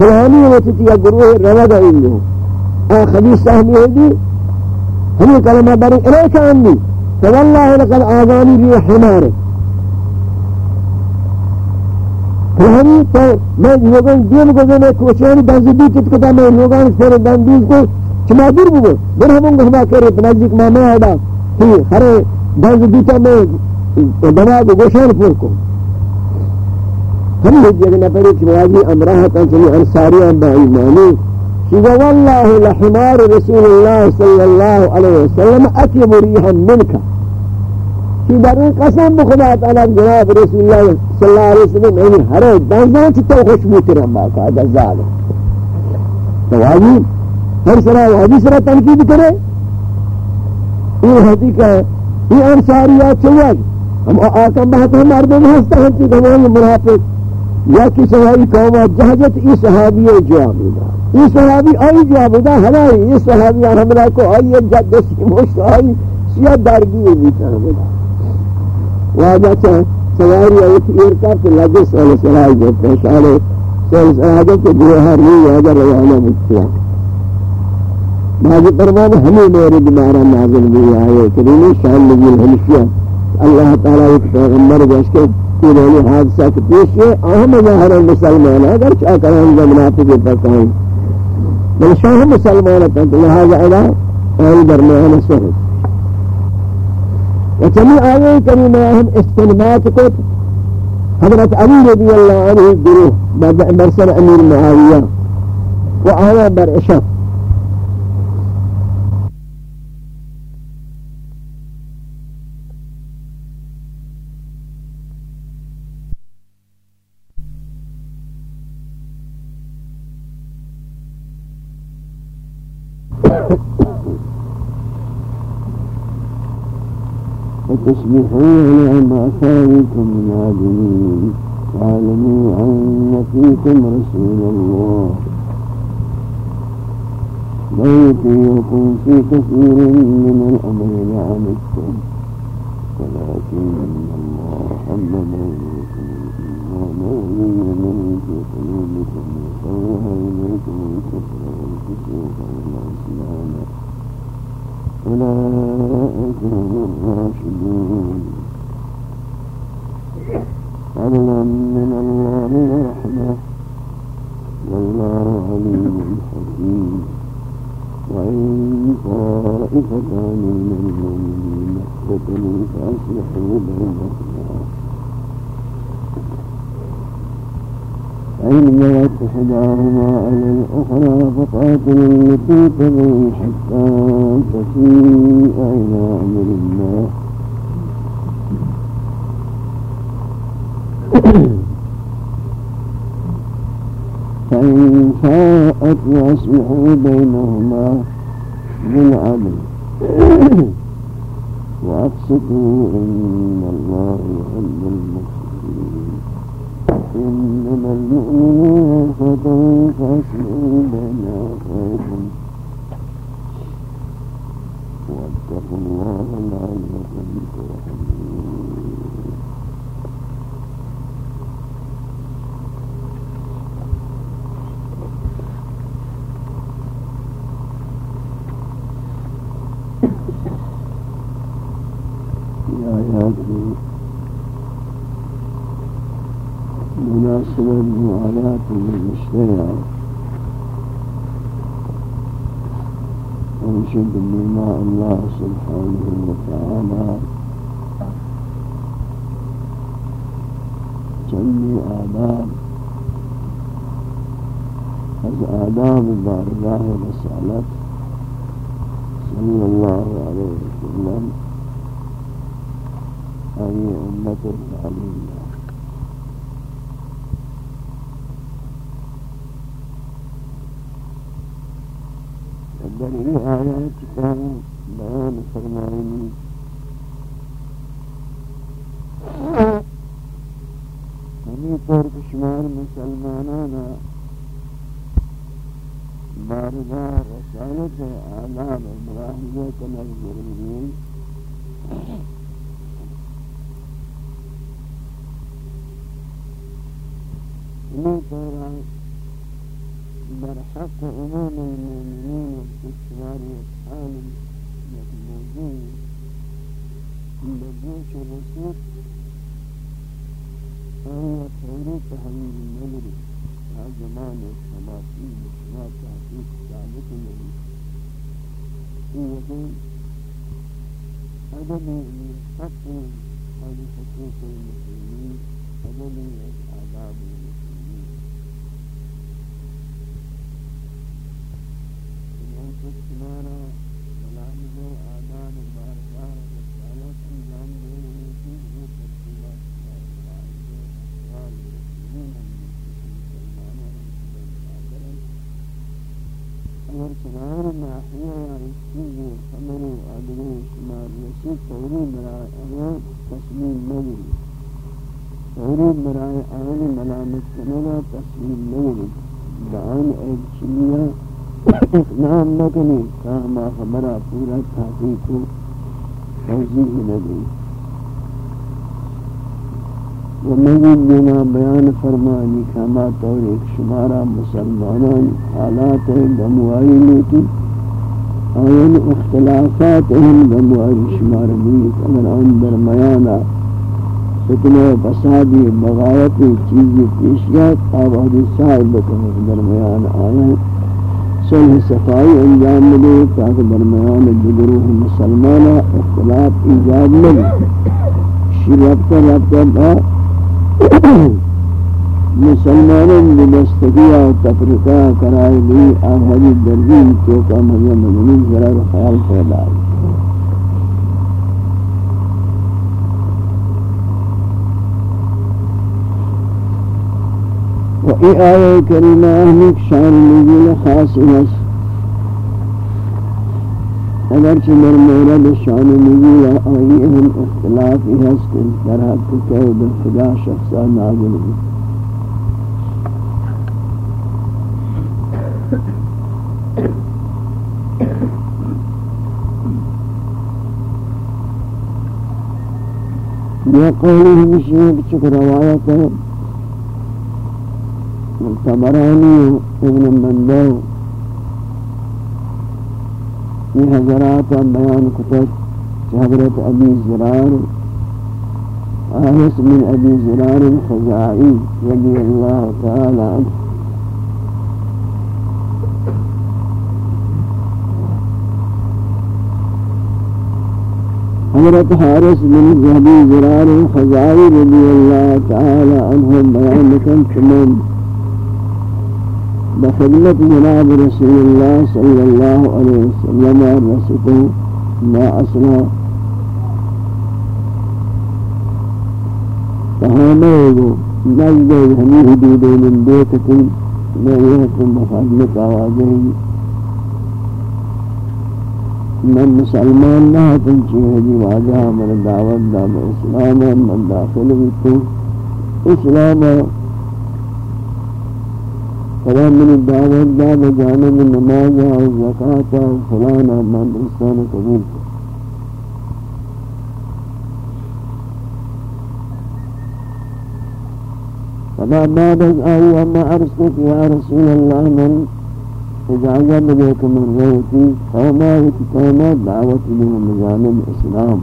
پلانیه وچتی یا گروه رودا اینو آخری خبیص سهمی هدی همین کلمه بری الیک انی فوالله لقل آذانی بی حماره ہم تو میں لوگوں دین کو میں کوشش دازی بھی کت کتا، میں لوگوں سے دندیز کو چما دور بو بر ہم کو ہما کرے تنازک ما میں آدا کہ ہر دازی بھی تا میں بنا دو گوشان پور کو۔ ہم یہ جگہ پر ایک واجی امرہ تا چلی انصاریاں با ایمانی شیغا والله لحمار رسول الله صلى الله عليه وسلم اكبر ريحا منك کہ در این قسم بخدا تعالی جناب رسول اللہ صلی اللہ علیہ وسلم این ہر دنزان چی تو خوشبو ترم باقا دا ظالم۔ تو واجی ہر سرا واجی سرا تنقید کرے۔ یہ حدیقہ ہے، یہ انصاریات چواد ہم آکم بہت ہم مردم ہستا ہم چیز ہماری منافق۔ یا کی صحابی قومہ جہجت ای صحابی جواب دا ای صحابی آئی، جواب دا ہلائی ای صحابی حملہ کو آئی جد دستی مشت آئی سیاہ دارگی بیتا ہمیں۔ واجہ چاہ سواری ایت ایرکا کہ لگے سوال سرائی جو پیشارے تو حاجت کے جوہر نہیں اگر روانہ مستیا بعض پرمان ہمیں میرے دمارا نازل بھی آئے کریمی شان نبی الحمشیہ اللہ تعالیٰ ایک پیغمبر جس کے پورے حادثہ کے پیش ہے اہم ظاہر مسلمان. اگر چاہ کریں گے منافق پکائیں بل شاہ مسلمان تھا لہذا اہل درمیان سے وچمی آئے کریمہ ہم استنباط کو حضرت علی رضی اللہ عنہ گروہ برسر امیر معاویہ و آیا بر وتصبحوا على ما فاتكم نادمين. واعلموا أن فيكم رسول الله. لا يطيعكم في كثير من الأمر لعنتم ولكن الله حمد إليكم الإيمان وزينه في قلوبكم. وكره إليكم الكفر والفسوق والعصيان. أولئك هم الراشدون. فضلا من الله ورحمة والله عليم حكيم. وإن طائفتان من المؤمنين اقتتلوا فأصلحوا بينهما فإن جرت إحداهما على الأخرى فقاتل التي تبغي حتى تفيء إلى أمر الله. *coughs* فإن فاءت وأصلحوا بينهما بالعدل. *coughs* وأقسطوا إن الله يحب المقسطين. إنما المؤمنون فتن فاسلوبنا خيرهم واتقوا الله لعلكم ترحمون Yeah, yeah. سبب آيات المشتريات ونشهد بما الله سبحانه وتعالى. چندی آداب. از آداب بارگاه رسالت. صلی الله علیہ وسلم. آئی امت العلیہ در این آیات کا بیان فرمائیں ہمیں طور شمار مسلمانانا باردار رسالت آلام آداب ابراہیت نظرین ہمیں طور برحق عموم المؤمنين واستشعار أفعال الموجود مبدوش الرسول فهو توريد حبيب المغرب زمان الشماسي والشمال تحقيق ذلك النبي هو ذي عدم من حق هذه حقوق المسلمين عدم من آداب کنارا ملام جو آدان بار بار مسالت انجام دے رہی تھی وہ ترتیبات اگر کنار ناحیه یا رسید و خبر و عدلی شمار رسید توری برای اول تسلیم نگیری توری برای اول ملامت کنه را تسلیم نگیری به آن ایک چیزی نام نکنی. کام خبرا پورا تحقیق و توضیح ندی و مگید دینا بیان فرمانی کاما طور ایک شمارا مسلمانان حالات گمواری لیتی آین اختلافات هم گمواری شمار بید اگر آن درمیانا فتنه فسادی بغایتی چیزی پیش گرد آبادی صاحب در درمیان آیان صلح صفائی انجام ملے تاکہ درمیان جگروہ مسلمانہ اختلاف ایجاد ملی کا رابطہ با مسلمانوں نے دستگیہ و تفرقہ کرائی لی آبادی درگین توکا مریم مجنین ذرا خیال پیدا ہے و ای آیه کریمه اهمیک شان نزول خاصی هست اگرچه در مورد شان نزول آیه هم اختلافی هست که در حق که به خدا شخصا نازل بود یہ قولی ہمشی چکر روایت ہے۔ الطبراني ابن مندو في حضرات بيان كتب حضرت أبي زرار. آنس من أبي زرار الخزاعي رضي الله تعالى حضرت حارس بن أبي زرار الخزاعي رضي الله تعالى عنهم بيان كم بخدمت جناب رسول الله صلى الله عليه وسلم رسته ما أصلا فهمه نجد همي حدود من بيتكم ما يهكم بخدمت آوازه من مسلمان نہ تنچی ہے واجہ من دعوت دا إسلام من داخل بھی إسلام فلا من الدعوة دعوة جانب النماز والزكاة وفلانا من إنسان قبول فما بعد آي أما أرسلت يا رسول الله من إجازة بك من روتي فما وتكانا دعوة لهم جانب إسلام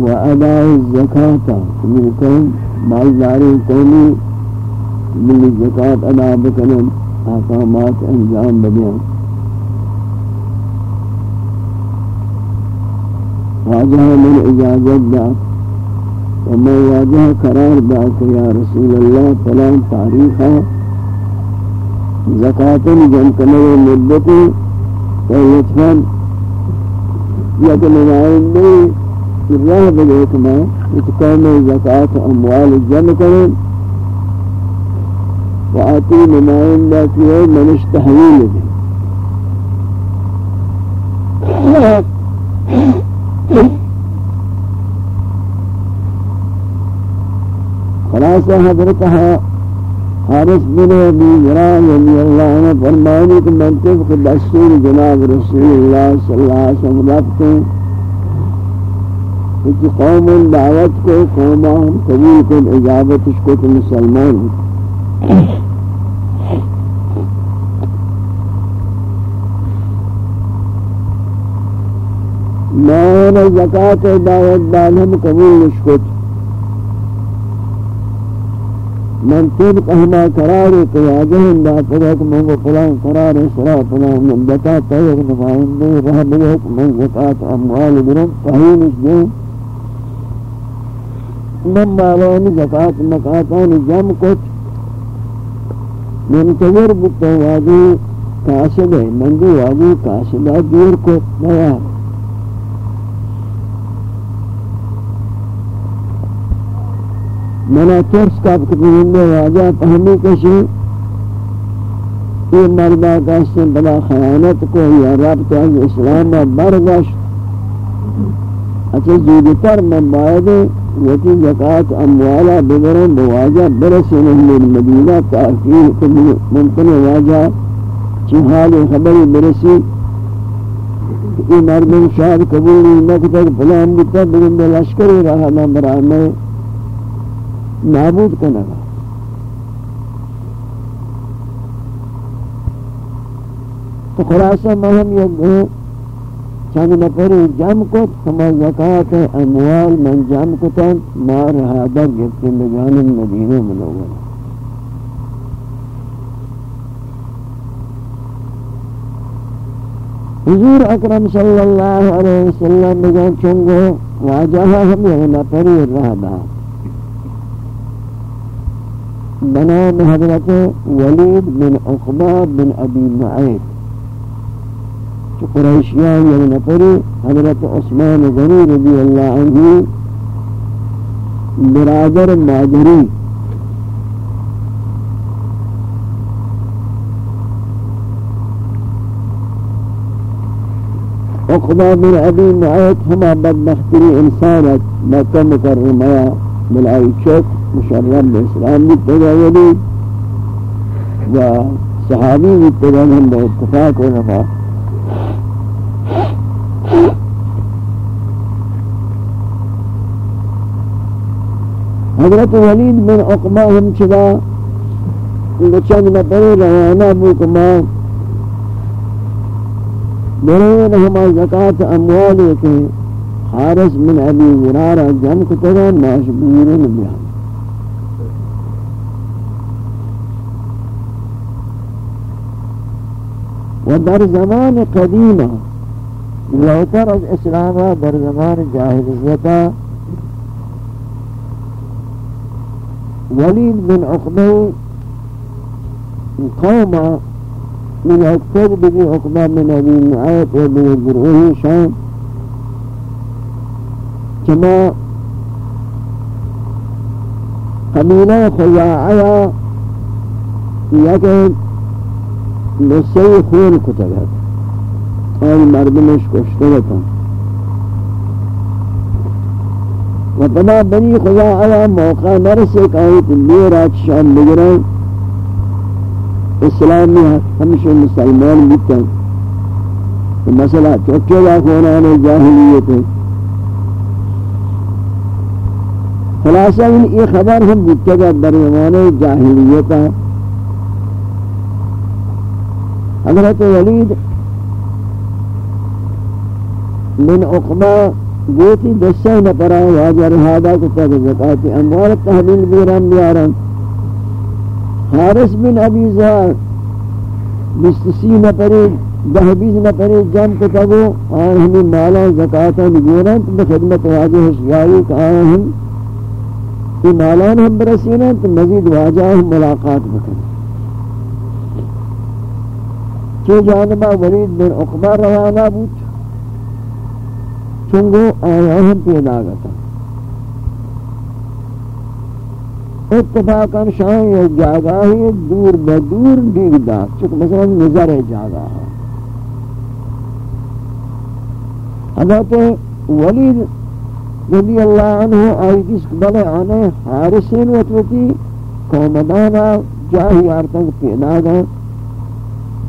وأداء الزكاة. منكم مالداري قومي من الزكاة أداء بكلم أحكامات أنجام بديان واجه من إجازة دا. وما واجه قرار داك يا رسول الله فلان تاريخا زكاة جنتنه مدتي ويتفن يتنمائن بي بگیت میں اتقام زکاة أموال جمع کریں وآتی نمائندہ کی ہے منش تحویل دیں خلاصہ حضرت حارس بن ابی ذران رضی اللہ عنہ فرمانی کہ منطق دستور جناب رسول اللہ صلی اللہ علیہ وسلم؟ کہ قوم دعوت کو قوم ہم قبول کو اجابت اس کو مسلمان. میں زکاة دعوت دال ہم قبول اس کو من طبق احما قرار کو آجہن دا فضاک من کو فلان قرار سرا فلان من زکاة تیغ نفائندے رحم حکم من زکاة اموال برن فہین اس جو من مالانی زکاة مکاتانی جم کچھ۔ منتظر بکتا واجی کاشد ہے منگی واجی کاشدہ دیر کچھ نیا منا ترس کا بکتنی واجہ پہمی کشی۔ یہ مردہ کاشتن بلا خیانت کو یا رب از اسلام برگشت۔ اچھا زودتر من باید وتی زکات اموالا بگرن بواجہ برسن من مدینہ تاکیر ممکن واجہ چی حال خبری برسی یہ مردم شاید قبول نکتا پلان بیتا بگن دے لشکری رہا نمبرہ میں نابود کنگا تو خلاصہ مہم یک دو چند نفری جم کت کما زکاة اموال من جم کتن مار حادر گفتی مجان مدینہ منور حضور اکرم صلی اللہ علیہ وسلم بجان چنگو واجہ ہم یک نفری رہا۔ بنام حضرت ولید بن عقبہ بن ابی معید قریشیان یعنی نفری حضرت عثمان غنی رضی اللہ عنہ برادر ماجری اقضا بن ابی معیت ہما بدبختری انسانت مکہ مکرمہ ملائی چوک مشرم اسلام بھی تجاولی و صحابی بھی تجاولی ہم نفاق حضرت ولید بن عقبہ ہم چدا چند نفر روانہ بکما برین ہما زکاة اموالی کے حارس من ابی ورارا جم کتگا ماشبورن بیان و در زمان قدیمہ لوتر از اسلامہ در زمان جاہلیتا وليد بن عقبة قوم من أكتب به عقبة من أبي معاية ومن جرؤه شام كما قبيلة خياعية يجب نسي خون كتبت أي مردمش كشتلتهم و پدا بنی خدا آیا موقع نرسے کہ آئی تلی رات شام بگریں اسلامی ہمیشہ مسلمان بیتا۔ ہے مسئلہ چوکے واقعان جاہلیت۔ ہے خلاصہ ان یہ خبر ہم بیتا گا بریمان جاہلیت۔ ہے حضرت ولید من اقبہ گوتی دستے نہ پرا واجہ رہادا کو تک زکاة اموال تحلیل بیران بیاران حارس بن ابی زہر بستسی نہ پری دہ بیز نہ پری جم کو تگو آن ہمیں مالا زکاة بیران تو بخدمت واجہ حشیائی کہ ہم کہ مالان ہم برسینا تو مزید واجہ ہم ملاقات بکن چو جانبہ ولید بن اقبار روانہ بود چنگو آیا ہم پیدا گتا اتفاقا شاہ یہ جاگا ہے دور بدور دیگ دا چک مثلا نظر جاگا ہے۔ حضرت ولید رضی اللہ عنہ آئی جس بلے آنے حارسین وطوتی قومدانا جاہی آرتنگ پیدا گا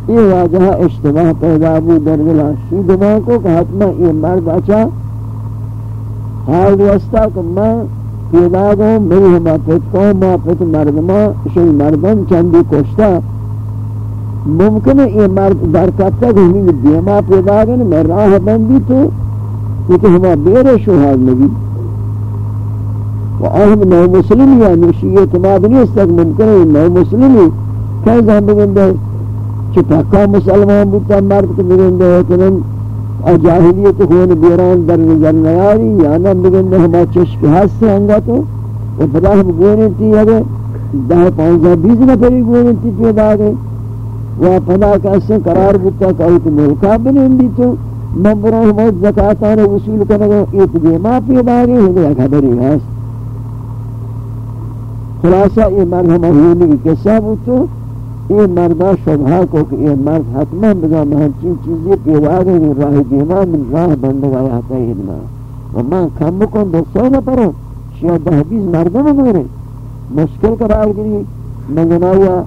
یہ واجہ اشتباہ پیدا بھی در دلا شید ماں کو کہ حتما یہ مرد اچھا حال واسطہ کہ میں پیدا گوں میری ہما پیت کو ما پیت مردما شن مردم چندی کشتا ممکن ہے یہ مرد در کب تک ہمیں دیما پیدا گئے میں راہ بندی تو کیونکہ ہما بیر شوہاد نبی۔ و آہم نو مسلم یا یعنی نشی اعتماد نہیں اس تک ممکن ہے نو مسلمی کہیں ہم بگندے کہ پاکا مسلمان بودتا، مرد کو بگندے ہوتنن جاہلیت خون بیران در نظر نیاری۔ یا نہ بگندے ہما چشک ہست ہنگا تو۔ و پدا ہم گونے تھی اگر دہ پانزہ بیز نفری گونے تھی پیدا گئے و پدا کیسے قرار بودتا کہ ایت ملکہ بنندی تو۔ ممبروں ہم زکاة آنے وصول کرنے ایت دیما پیدا گئے ہوں گے خبری ہست خلاصہ، یہ مرحمہ ہونے کی قصہ بودتو یہ مردہ شبہ کو کہ یہ مرد حتما بگا مہنچین چیزی پیواغی من راہ دیما من راہ بندگا یاتا ہی ادنا و من کم بکن دوستو نہ پرو شیعہ دہبیز مردہ مگرے مشکل قرار گری منگنایا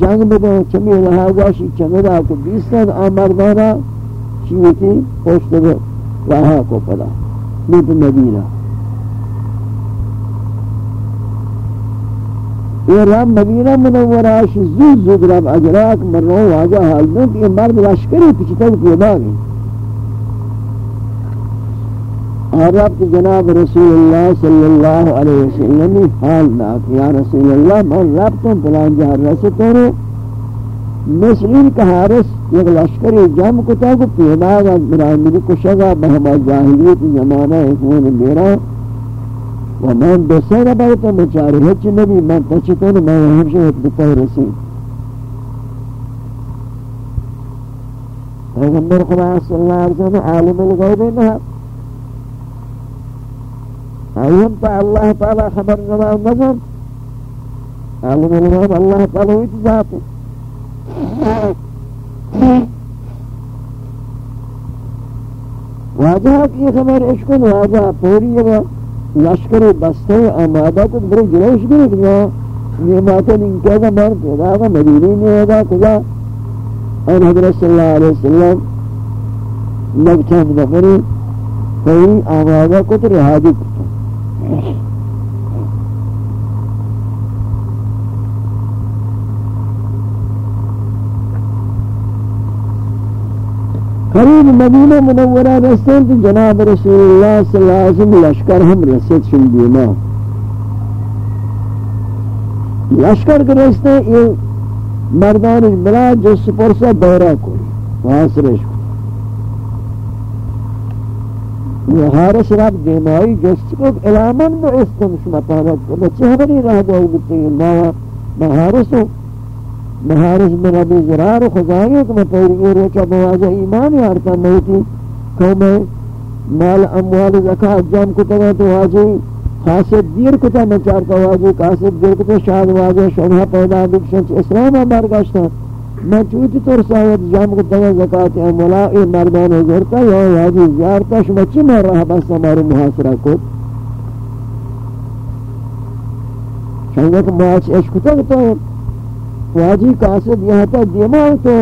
جنگ بدے چمی لحاظا شی چمیدہ کہ بیستان آ مردانا چیوتی پوشت راہا کو پدا۔ بیت مدینہ یہ رب مدینہ منورہ زود زود رب اجراک مرنو واجہ حال دوں کہ یہ مرد لشکری پچھتا پیدا گئی اور رب کی جناب رسول اللہ صلی اللہ علیہ وسلم حال داک یا رسول اللہ، من رب تم پلان جہر رسطوں مسلم کا حارس یک لشکری جمع کتا کو پیدا گا برای کشگا، بہما جاہلیت زمانہ ایک اکون میرا۔ میں و من بسیر بارتا مچاری ہچ نبی میں من تچتون میں ہمشہ ایک بتا رسی پیغمبر خدا صلی اللہ علیہ وسلم عالم الغیب نہا ایہم تا اللہ تعالی خبر نما نظر عالم الغیب اللہ تعالی ہوئی ذاتی واجہ کی خبر عشق واجہ پوری ہے لشکر بستے آمادہ کو برو جلوش گرے کہ یہ بات ہے ان کہا مر خدا کا مدینی میں ہوگا خدا اور حضرت صلی اللہ علیہ وسلم لگتا نفری. کوئی آمادہ کو تو رہادی کرتا قریب مدینہ منورہ رسول تو جناب رسول اللہ صلی اللہ علیہ وسلم لشکر ہم رسید شن دینا لشکر کے رستے یہ مردان بلا جو سپرسا دورہ کوئی وہاں سرش کوئی. یہ حارس رب دیمائی جس کو علامن با اسکم شما پانک کو بچے ہمیں رہ دو گتے ہیں میں حارس ہوں محارس بن ابی زرار خزائیوں کہ میں پہلی روچہ بواجہ ایمان یارتا موتی کہ میں مال اموال زکاة جام کتا تو واجی خاصت دیر کتا میں چارتا واجی خاصت دیر کتا شاید واجہ شنہ پیدا بکشن چھ اسلام آبار گشتا میں چوتی طور ساوت جام کتا زکاة امولا، ای مردان حضورتا یا واجی زیارتا، شما چی مر رہا بس ہمارے محاصرہ کو شنگا کہ مواچ عشق کتا واجی قاصد یہاں تا دیما تو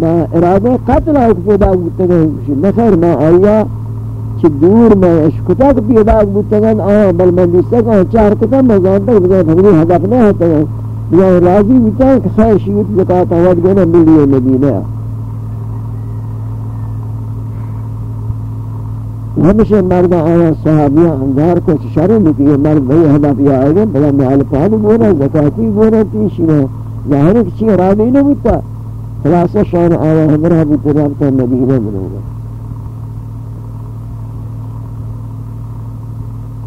ما ارادہ قتل آئیت پیدا بودتا گئے نخیر ما آیا چی دور میں اشکتا کو پیدا بودتا گئے آیا بل من دیستا کہ چار کتا میں جانتا کہ بگئے بھگری حدف نہیں ہوتا گئے یا راضی بیتا ہے کہ خیر شیوت زکاة آواد گئے نا ملی مدینہ۔ ہمیشہ مرد آیا، صحابیہ انگار کو شرع لکی یہ مرد بھئی حدف یا آئے گئے بلا محل پانی بورا زکاتی بورا تیشی رہا یعنی ظاہر ہے کسی ارادی نہیں بودتا خلاصہ شان آیا ہمرہ بودتا رابطہ مدینہ منوگا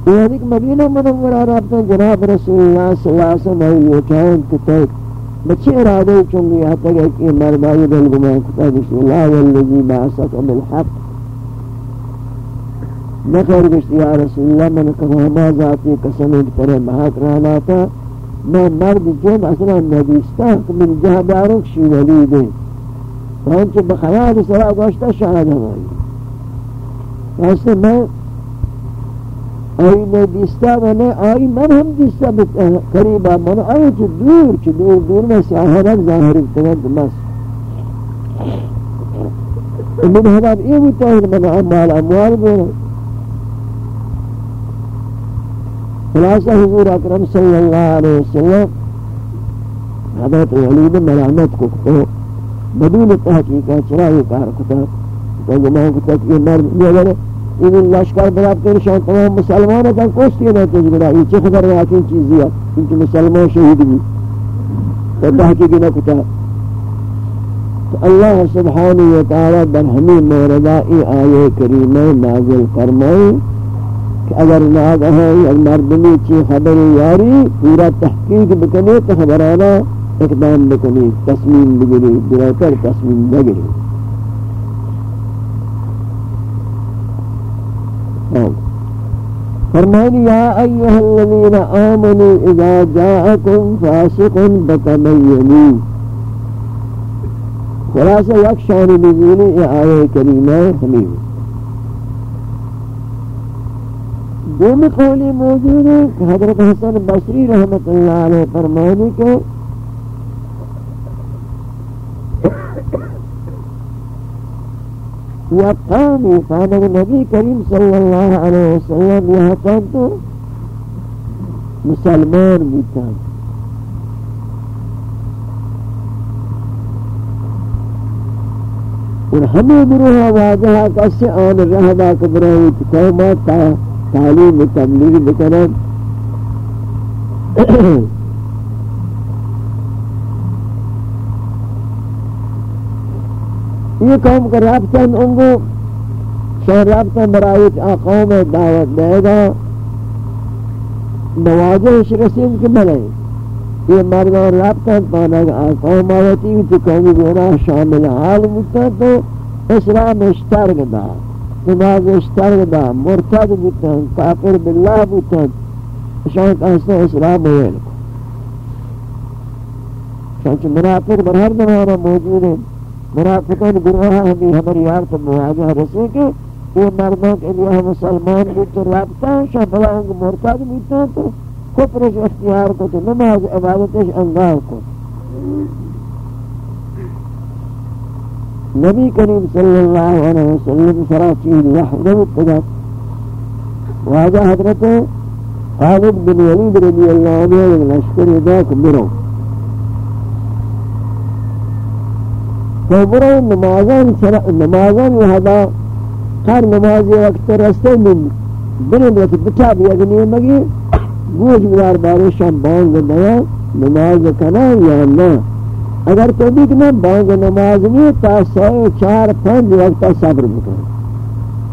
یہ ہے کہ مدینہ منورہ رابطہ جناب رسول اللہ صلی اللہ علیہ وسلم ہے یہ چاہن کتا بچے ارادے چون چونگی حتی کہ ایک مردائی دلگمان کتا بسم اللہ والذی باسک بالحق۔ نخیر گشتی، یا رسول اللہ من کہا ہما ذاتی قسم ایک طرح محاق رانا تھا۔ میں مرد جن اصلا نبیستا کہ من جہاں داروں کشی ولی دے وانچہ بخیال سرا گوشتا شاہد ہماری واسطے میں آئی نبیستا میں نے آئی من ہم دیستا قریبا من آئی چھ دور چھ دور دور میں سیاہرک ظاہر اکتگند مس من حضاب یہ تاہر من اموال اموال بورا خلاصہ حضور اکرم صلی اللہ علیہ وسلم. حضرت ولید ملامت کو کہو بدون تحقیقہ چرا کار کتا تو گمان کتا کہ یہ مرد یہ اگر این لشکر براب کے نشان تمام. مسلمان ہیں کوشتی نہ تجھ گڑا یہ چھ خبر ہے کہ چیزی ہے کیونکہ مسلمان شہید بھی تو تحقیقی نہ کتا تو اللہ سبحانہ وتعالی در ہمیں موردائی آیے کریمہ نازل فرمائی اگر ناگ ہے اگر مردمی چی خبر یاری پورا تحقیق بکنی تو خبرانا اقدام بکنی تصمیم بگری دراکر تصمیم بگری فرمانی یا ایوہ الذین آمنوا اذا جاءکم فاسق بتبینی. خلاصہ یک شان نزولی آیہ کریمہ ہمیں۔ دومی قولی موجود ہے کہ حضرت حسن بصری رحمت اللہ علیہ فرمانی کے یا قومی فانک نبی کریم صلی اللہ علیہ وسلم یہاں کن تو؟ مسلمان بیتا اور ہمیں گروہ واجہا کسی آن رہدہ رہبا کبرائی قومات تعلیم و تبلیغ بکنن یہ قوم کا رابطہ انگو شہر رابطہ برایت قوم دعوت دے گا نواجہ رسیم کے بلے. یہ مردان رابطہ پانا گا قوم آواتی تو قومی گونا شامل حال بودتا تو اسلام اشترگ دا. نماز اشترگ دا مرتد بودتا کافر باللہ بودتا شان کہستا اسلام ہوئے لکو چونچہ منافق بر ہر موجود ہیں منافقان گروہ ہمیں ہماری یارت مواجہ رسے کے یہ مردوں کے لیے مسلمان بھی تو رابطہ ہیں شاہ بلا ان کو مرتاد بیتے ہیں تو کفرش اختیار کو تو نماز عبادتش انگاہ کو نبی کریم صلی اللہ علیہ وسلم سرا چیز وحدہ اتجاد واجہ حضرت خالد بن ولید رضی اللہ عنہ لشکر ذاک مرو تو برای نمازان نمازان یهدا هر نماز وقت رسته من برین وقت بچا بیگنی مگی گوش بیار بارشان بانگ نیا نماز کنا یا نه اگر تو بھی کہ میں بانگ نماز نہیں تا سو، چار، پانچ وقت صبر بکن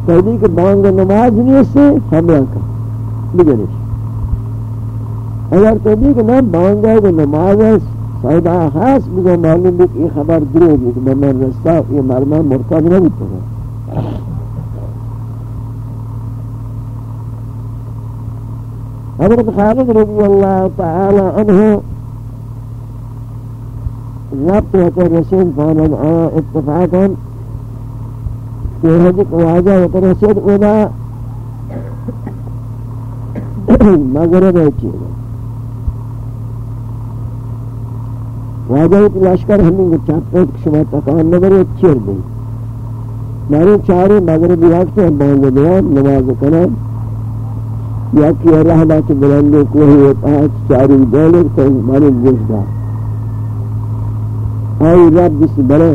تو بھی کہ بانگ نماز نہیں سے حملہ کر۔ بگرش اگر تو بھی کہ میں بانگ نماز فائدہ خاص بگو، معلوم بھی کہ یہ خبر درو بھی کہ میں رستا، یہ مرمان مرتب نہیں پڑا حضرت خالد رضی اللہ تعالی عنہ ربط ہوتا رسول فانا اتفاقا کہ حضرت واجہ ہوتا رسول اولا مغرب ہے چیزا واجہ لشکر ہمیں کو چاپت شما تکان نظر چیر دی مارے چارے مغربی وقت ہم بانگ دیا نماز کنا یا کہ رہنا کے بلندے کوئی ہوتا ہے چاری دولر تو مارے گوش آئی رب جس بڑے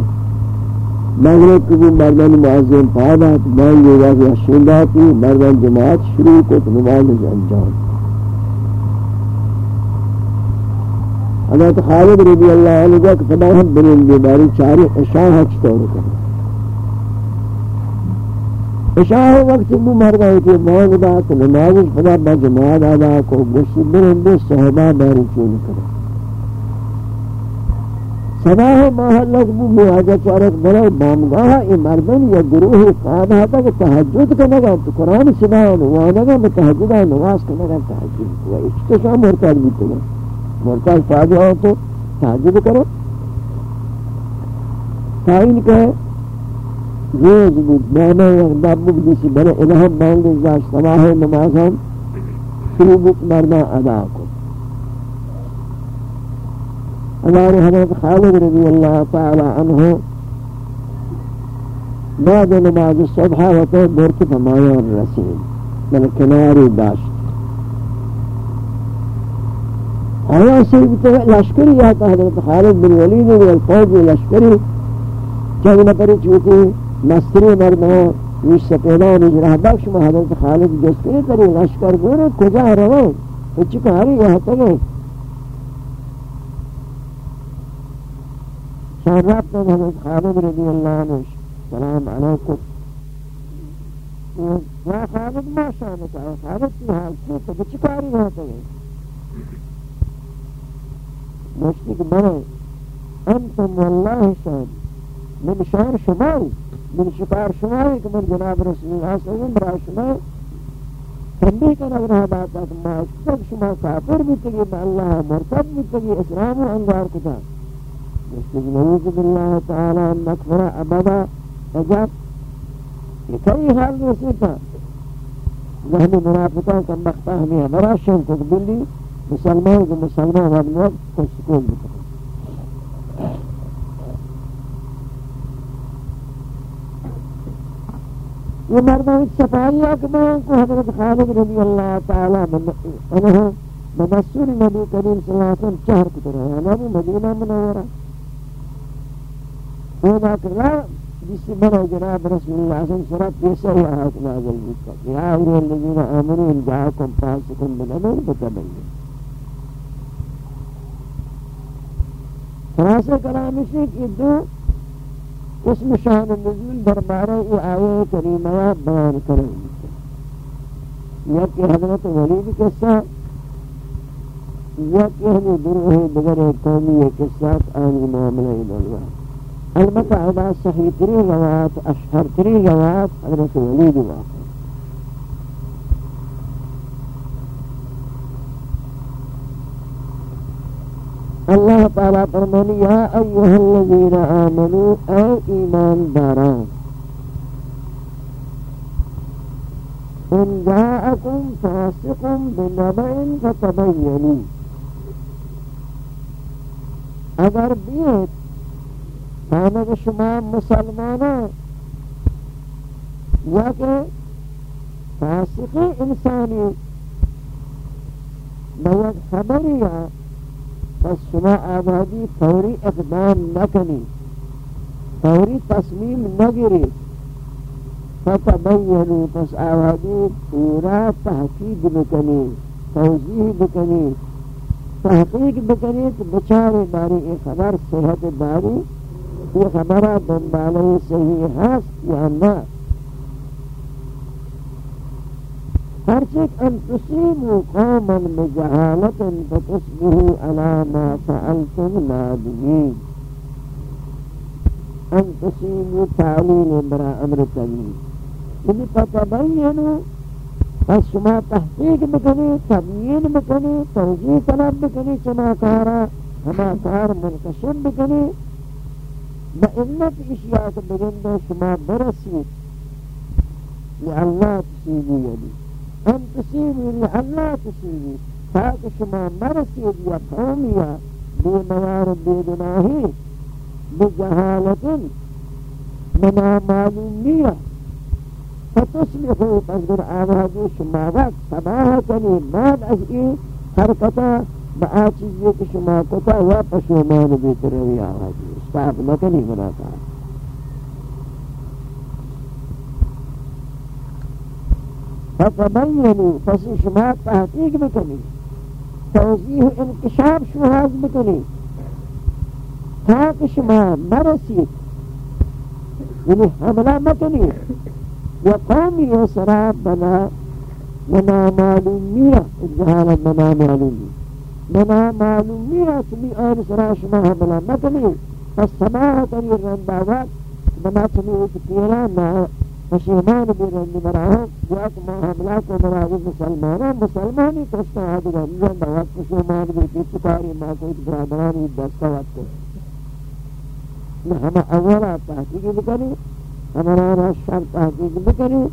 مغرب کو بھی مردان معظم پادا مانگے گا کہ شنداتی مردان جماعت شروع کو تو نماز انجام۔ حضرت خالد رضی اللہ عنہ کہ خدا ہم بنین بیداری چاری اشاہ حج طور کریں اشاہ وقت بو مرگا ہوتی مانگ دا کہ نماز خدا با جماعت آدھا کو گوشی بنین بے صحبہ باری چون کریں صباح محلک بو مواجہ چارک بنا بامگاہ ای مردن یا گروہ قاد آتا کہ تحجد کنگا تو قرآن سبحان وانگا متحجدہ نواز کنگا تحجد و اشتشام مرتاد بیتے گا مرتاز فاضی ہو تو تحجد کرو تائین کہ روز بود مانا یا دب بود جیسی بنا الہم مانگو جاش سماہ نماز ہم شروع بود مرنا ادا ہمارے حضرت خالد رضی اللہ تعالی عنہ بعد نماز الصبح وطا برت فمایا الرسول. من کناری داشت. آیا صرف لشکری یا حضرت خالد بن ولید و الفوج لشکری چند نفری چوکی مستری مردمان ویش سپیدان اجرہ بخش میں حضرت خالد جسکری کری لشکر گورے کجا رو کچھ کاری یہاں تک شان رابط حضرت خالد رضی اللہ عنہ، سلام علیکم۔ یا خالد ما شانتا خالد کی حال کی تو کچھ کاری یہاں تک مشتك بنا أنتم والله شان من شان شمال، من شفار شمال کہ من جناب رسول الله صلى الله عليه وسلم، برا شمال۔ تنبيه كان أبنها بعد ما أشتك شما كافر بتجي مع الله مرتب بتجي إسلام وأنوار كتاب يستجنه كذ الله تعالى أن نكفر أبدا. أجاب لكي حال نسيتا نحن منافقان كم بختا همي مراشن كذبلي مسلمان كمسلمان وابنوك كسكون بكم یہ مردان شفاعیہ کے بیان کو حضرت خالد رضی اللہ تعالی عنہ منصور نبی کریم صلی اللہ علیہ وسلم چہر کو رہا ہے نبی مدینہ منورہ وہ ذاکر جس بنا جناب رسول اللہ صلی اللہ علیہ وسلم سرات پیسا یا حق نازل بکا یا اولی الذین آمنوا ان جاءکم فاسقن بنبن بتبین خلاصہ کلام ہے کہ دو اسم شان النزول دربارہ ای آیه کریمہ بیان کریں یک حضرت ولید قصہ یک ہمیں دروہ بگر قومی قصات آنی معاملہ اللہ البتہ ادا صحیح تری روایت اشہر تری روایت حضرت ولید واقع اللہ تعالیٰ فرمانی یا ایوہ الذین آمنوا اے ایمان داران إن جاءکم فاسقم بنبعن فتبینی أگر بیت یعنی فانک شما مسلمانا یا کہ فاسق انسانی بیت خبریا پس شما آبادی فوری اقدام نکنی، فوری تصمیم نگیری۔ فتبینو پس آبادی پورا تحقیق بکنی، توضیح بکنی۔ تحقیق بکنی تو بچار باری خبر صحت باری یہ خبرہ دنبالی صحیح ہست یا نہ فرشك أن تصيبوا قوما بجهالة فتصبحوا على ما فعلتم نادمين أن تصيبوا تعليل برا امر أمر تبين إذا فتبينوا فشما تحقيق بکنی تبیین بکنی توجیه طلب بکنی چما کارا ہما کار منقشم بکنی با امت اشیاء که شما برسید لالله تسیبی یعنی ان تسیبی لالله تسیبی تاکه شما مرسید یا قومی یا بیمار بیگناهی بجهالت منا معلوم فتصبحوا بذر آنها شما وقت تباه کنی مال از این حرکتا. زيك آچیزی که شما کتا و پشومان بیتروی آنها آبادی استعب نکنی مناسب فتبینوا پس شما تحقیق بکنی توضیح انکشاف شوهاز بکنی تاک شما مرسید یعنی حملة مکنی و قومی و سراب بنا منا معلومیه اجهال منا معلومی منا معلومیه چمی آن سرا شما حملة مکنی السماء تبيرن بعضات مناطني كثيرا ما پشیمان بیرند براهم جاک ما حملات براهم مسلمانان مسلمانی کشتا حدود همجان بواد پشیمان بیرکی ما کوئی برادرانی دستا وقت کرد أولا تحقیق بکنی ہمارا را شر تحقیق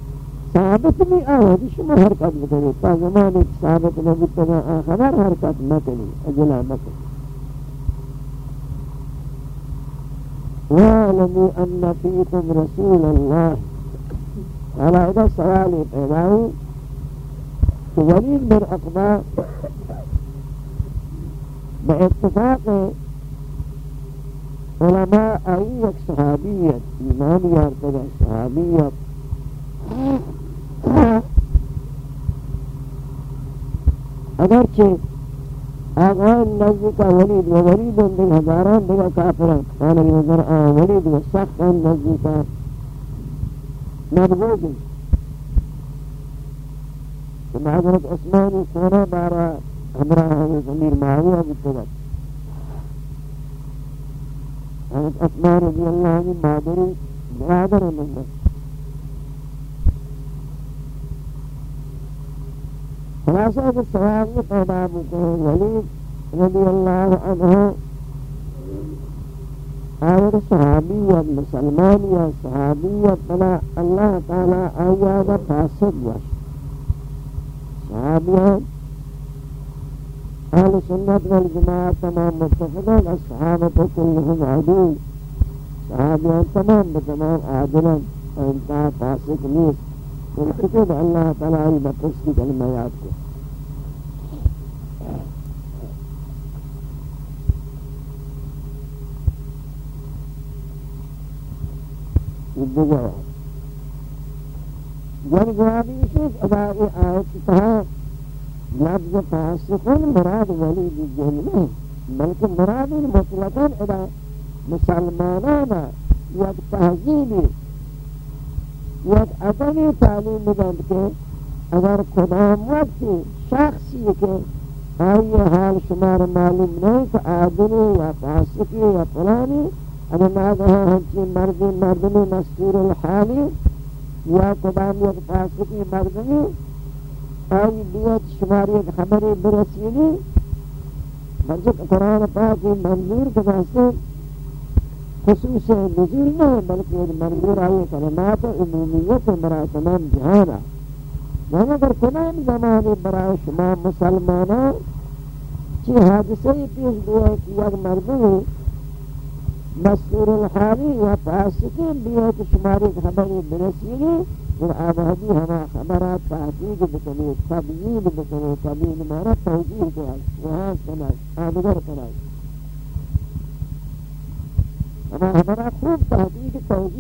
ثابت می آوازی شما حرکت بکنی تا زمان ایک ثابت نبیتنا آخر حرکت نکنی اجلا مکنی وَاعْلَمُوا أَنَّ فِيكُمْ رَسُولَ اللَّهِ. على سوال پیدا ولید بن اقبا باتفاق علماء ای یک صحابیت ایمان یارتگا صحابیت اگرچہ آغان نزدیک ولید و ولید دیگر هزاران دیگر کافران آن یوزر آن آه، ولید و سخت آن نزدیک مبغوضی. ثم حضرت عثمانی سونا بارا همراه حضرت امیر معاویه بتوقت حضرت عثمان رضی الله عنه مادری برادر من خلاصہ الناس خلاصة السواب قضى بكه الوليد رضي الله عنه اور صحابی و مسلمان صحابیت مسلمانیت صحابیت بنا اللہ تعالی آیاد فاسد وش صحابیت اہل سنت والجماعت تمام متفقان الصحابت كلهم عدو صحابیان تمام بتمام عادلان انتہا فاسق نیست کتب اللہ تعالیٰ تعالی بقص کی کلمہ یاد کو دیگر جب جوابی شد ادا آیت کہا لفظ فاسقون مراد ولی جن نہیں، بلکہ مراد مطلقا ادا مسلمانانا یک تہذیبی یک عدمی تعلیم دند کہ اگر کدام وقتی شخصی کہ آئی حال شمار معلوم نہیں کہ آدمی یا فاسقی یا فلانی اگر ناگہا ہنچی مردی مردمی مستور الحالی، یا کدام یک فاسقی مردمی آئی بیت شماری خبری برسیلی منجد قرآن پاکی منظور کے واسطے خصوص نزول نہیں بلکہ منظور آئی کلمات عمومیت برای تمام جہانا یعنی اگر تمام زمانی برای شما مسلمانان چی حادثہ حادثه پیش دیا کہ یک مردمی مستور الحالی یا فاسقین بیت شماری خبری برسیلی اور آبادی ہما خبرات تحقیق بکنی، تبیین بکنی، تبیین مارا توجیح دے وہاں سنائی آدگر کنائی Agora, a culpa diz que são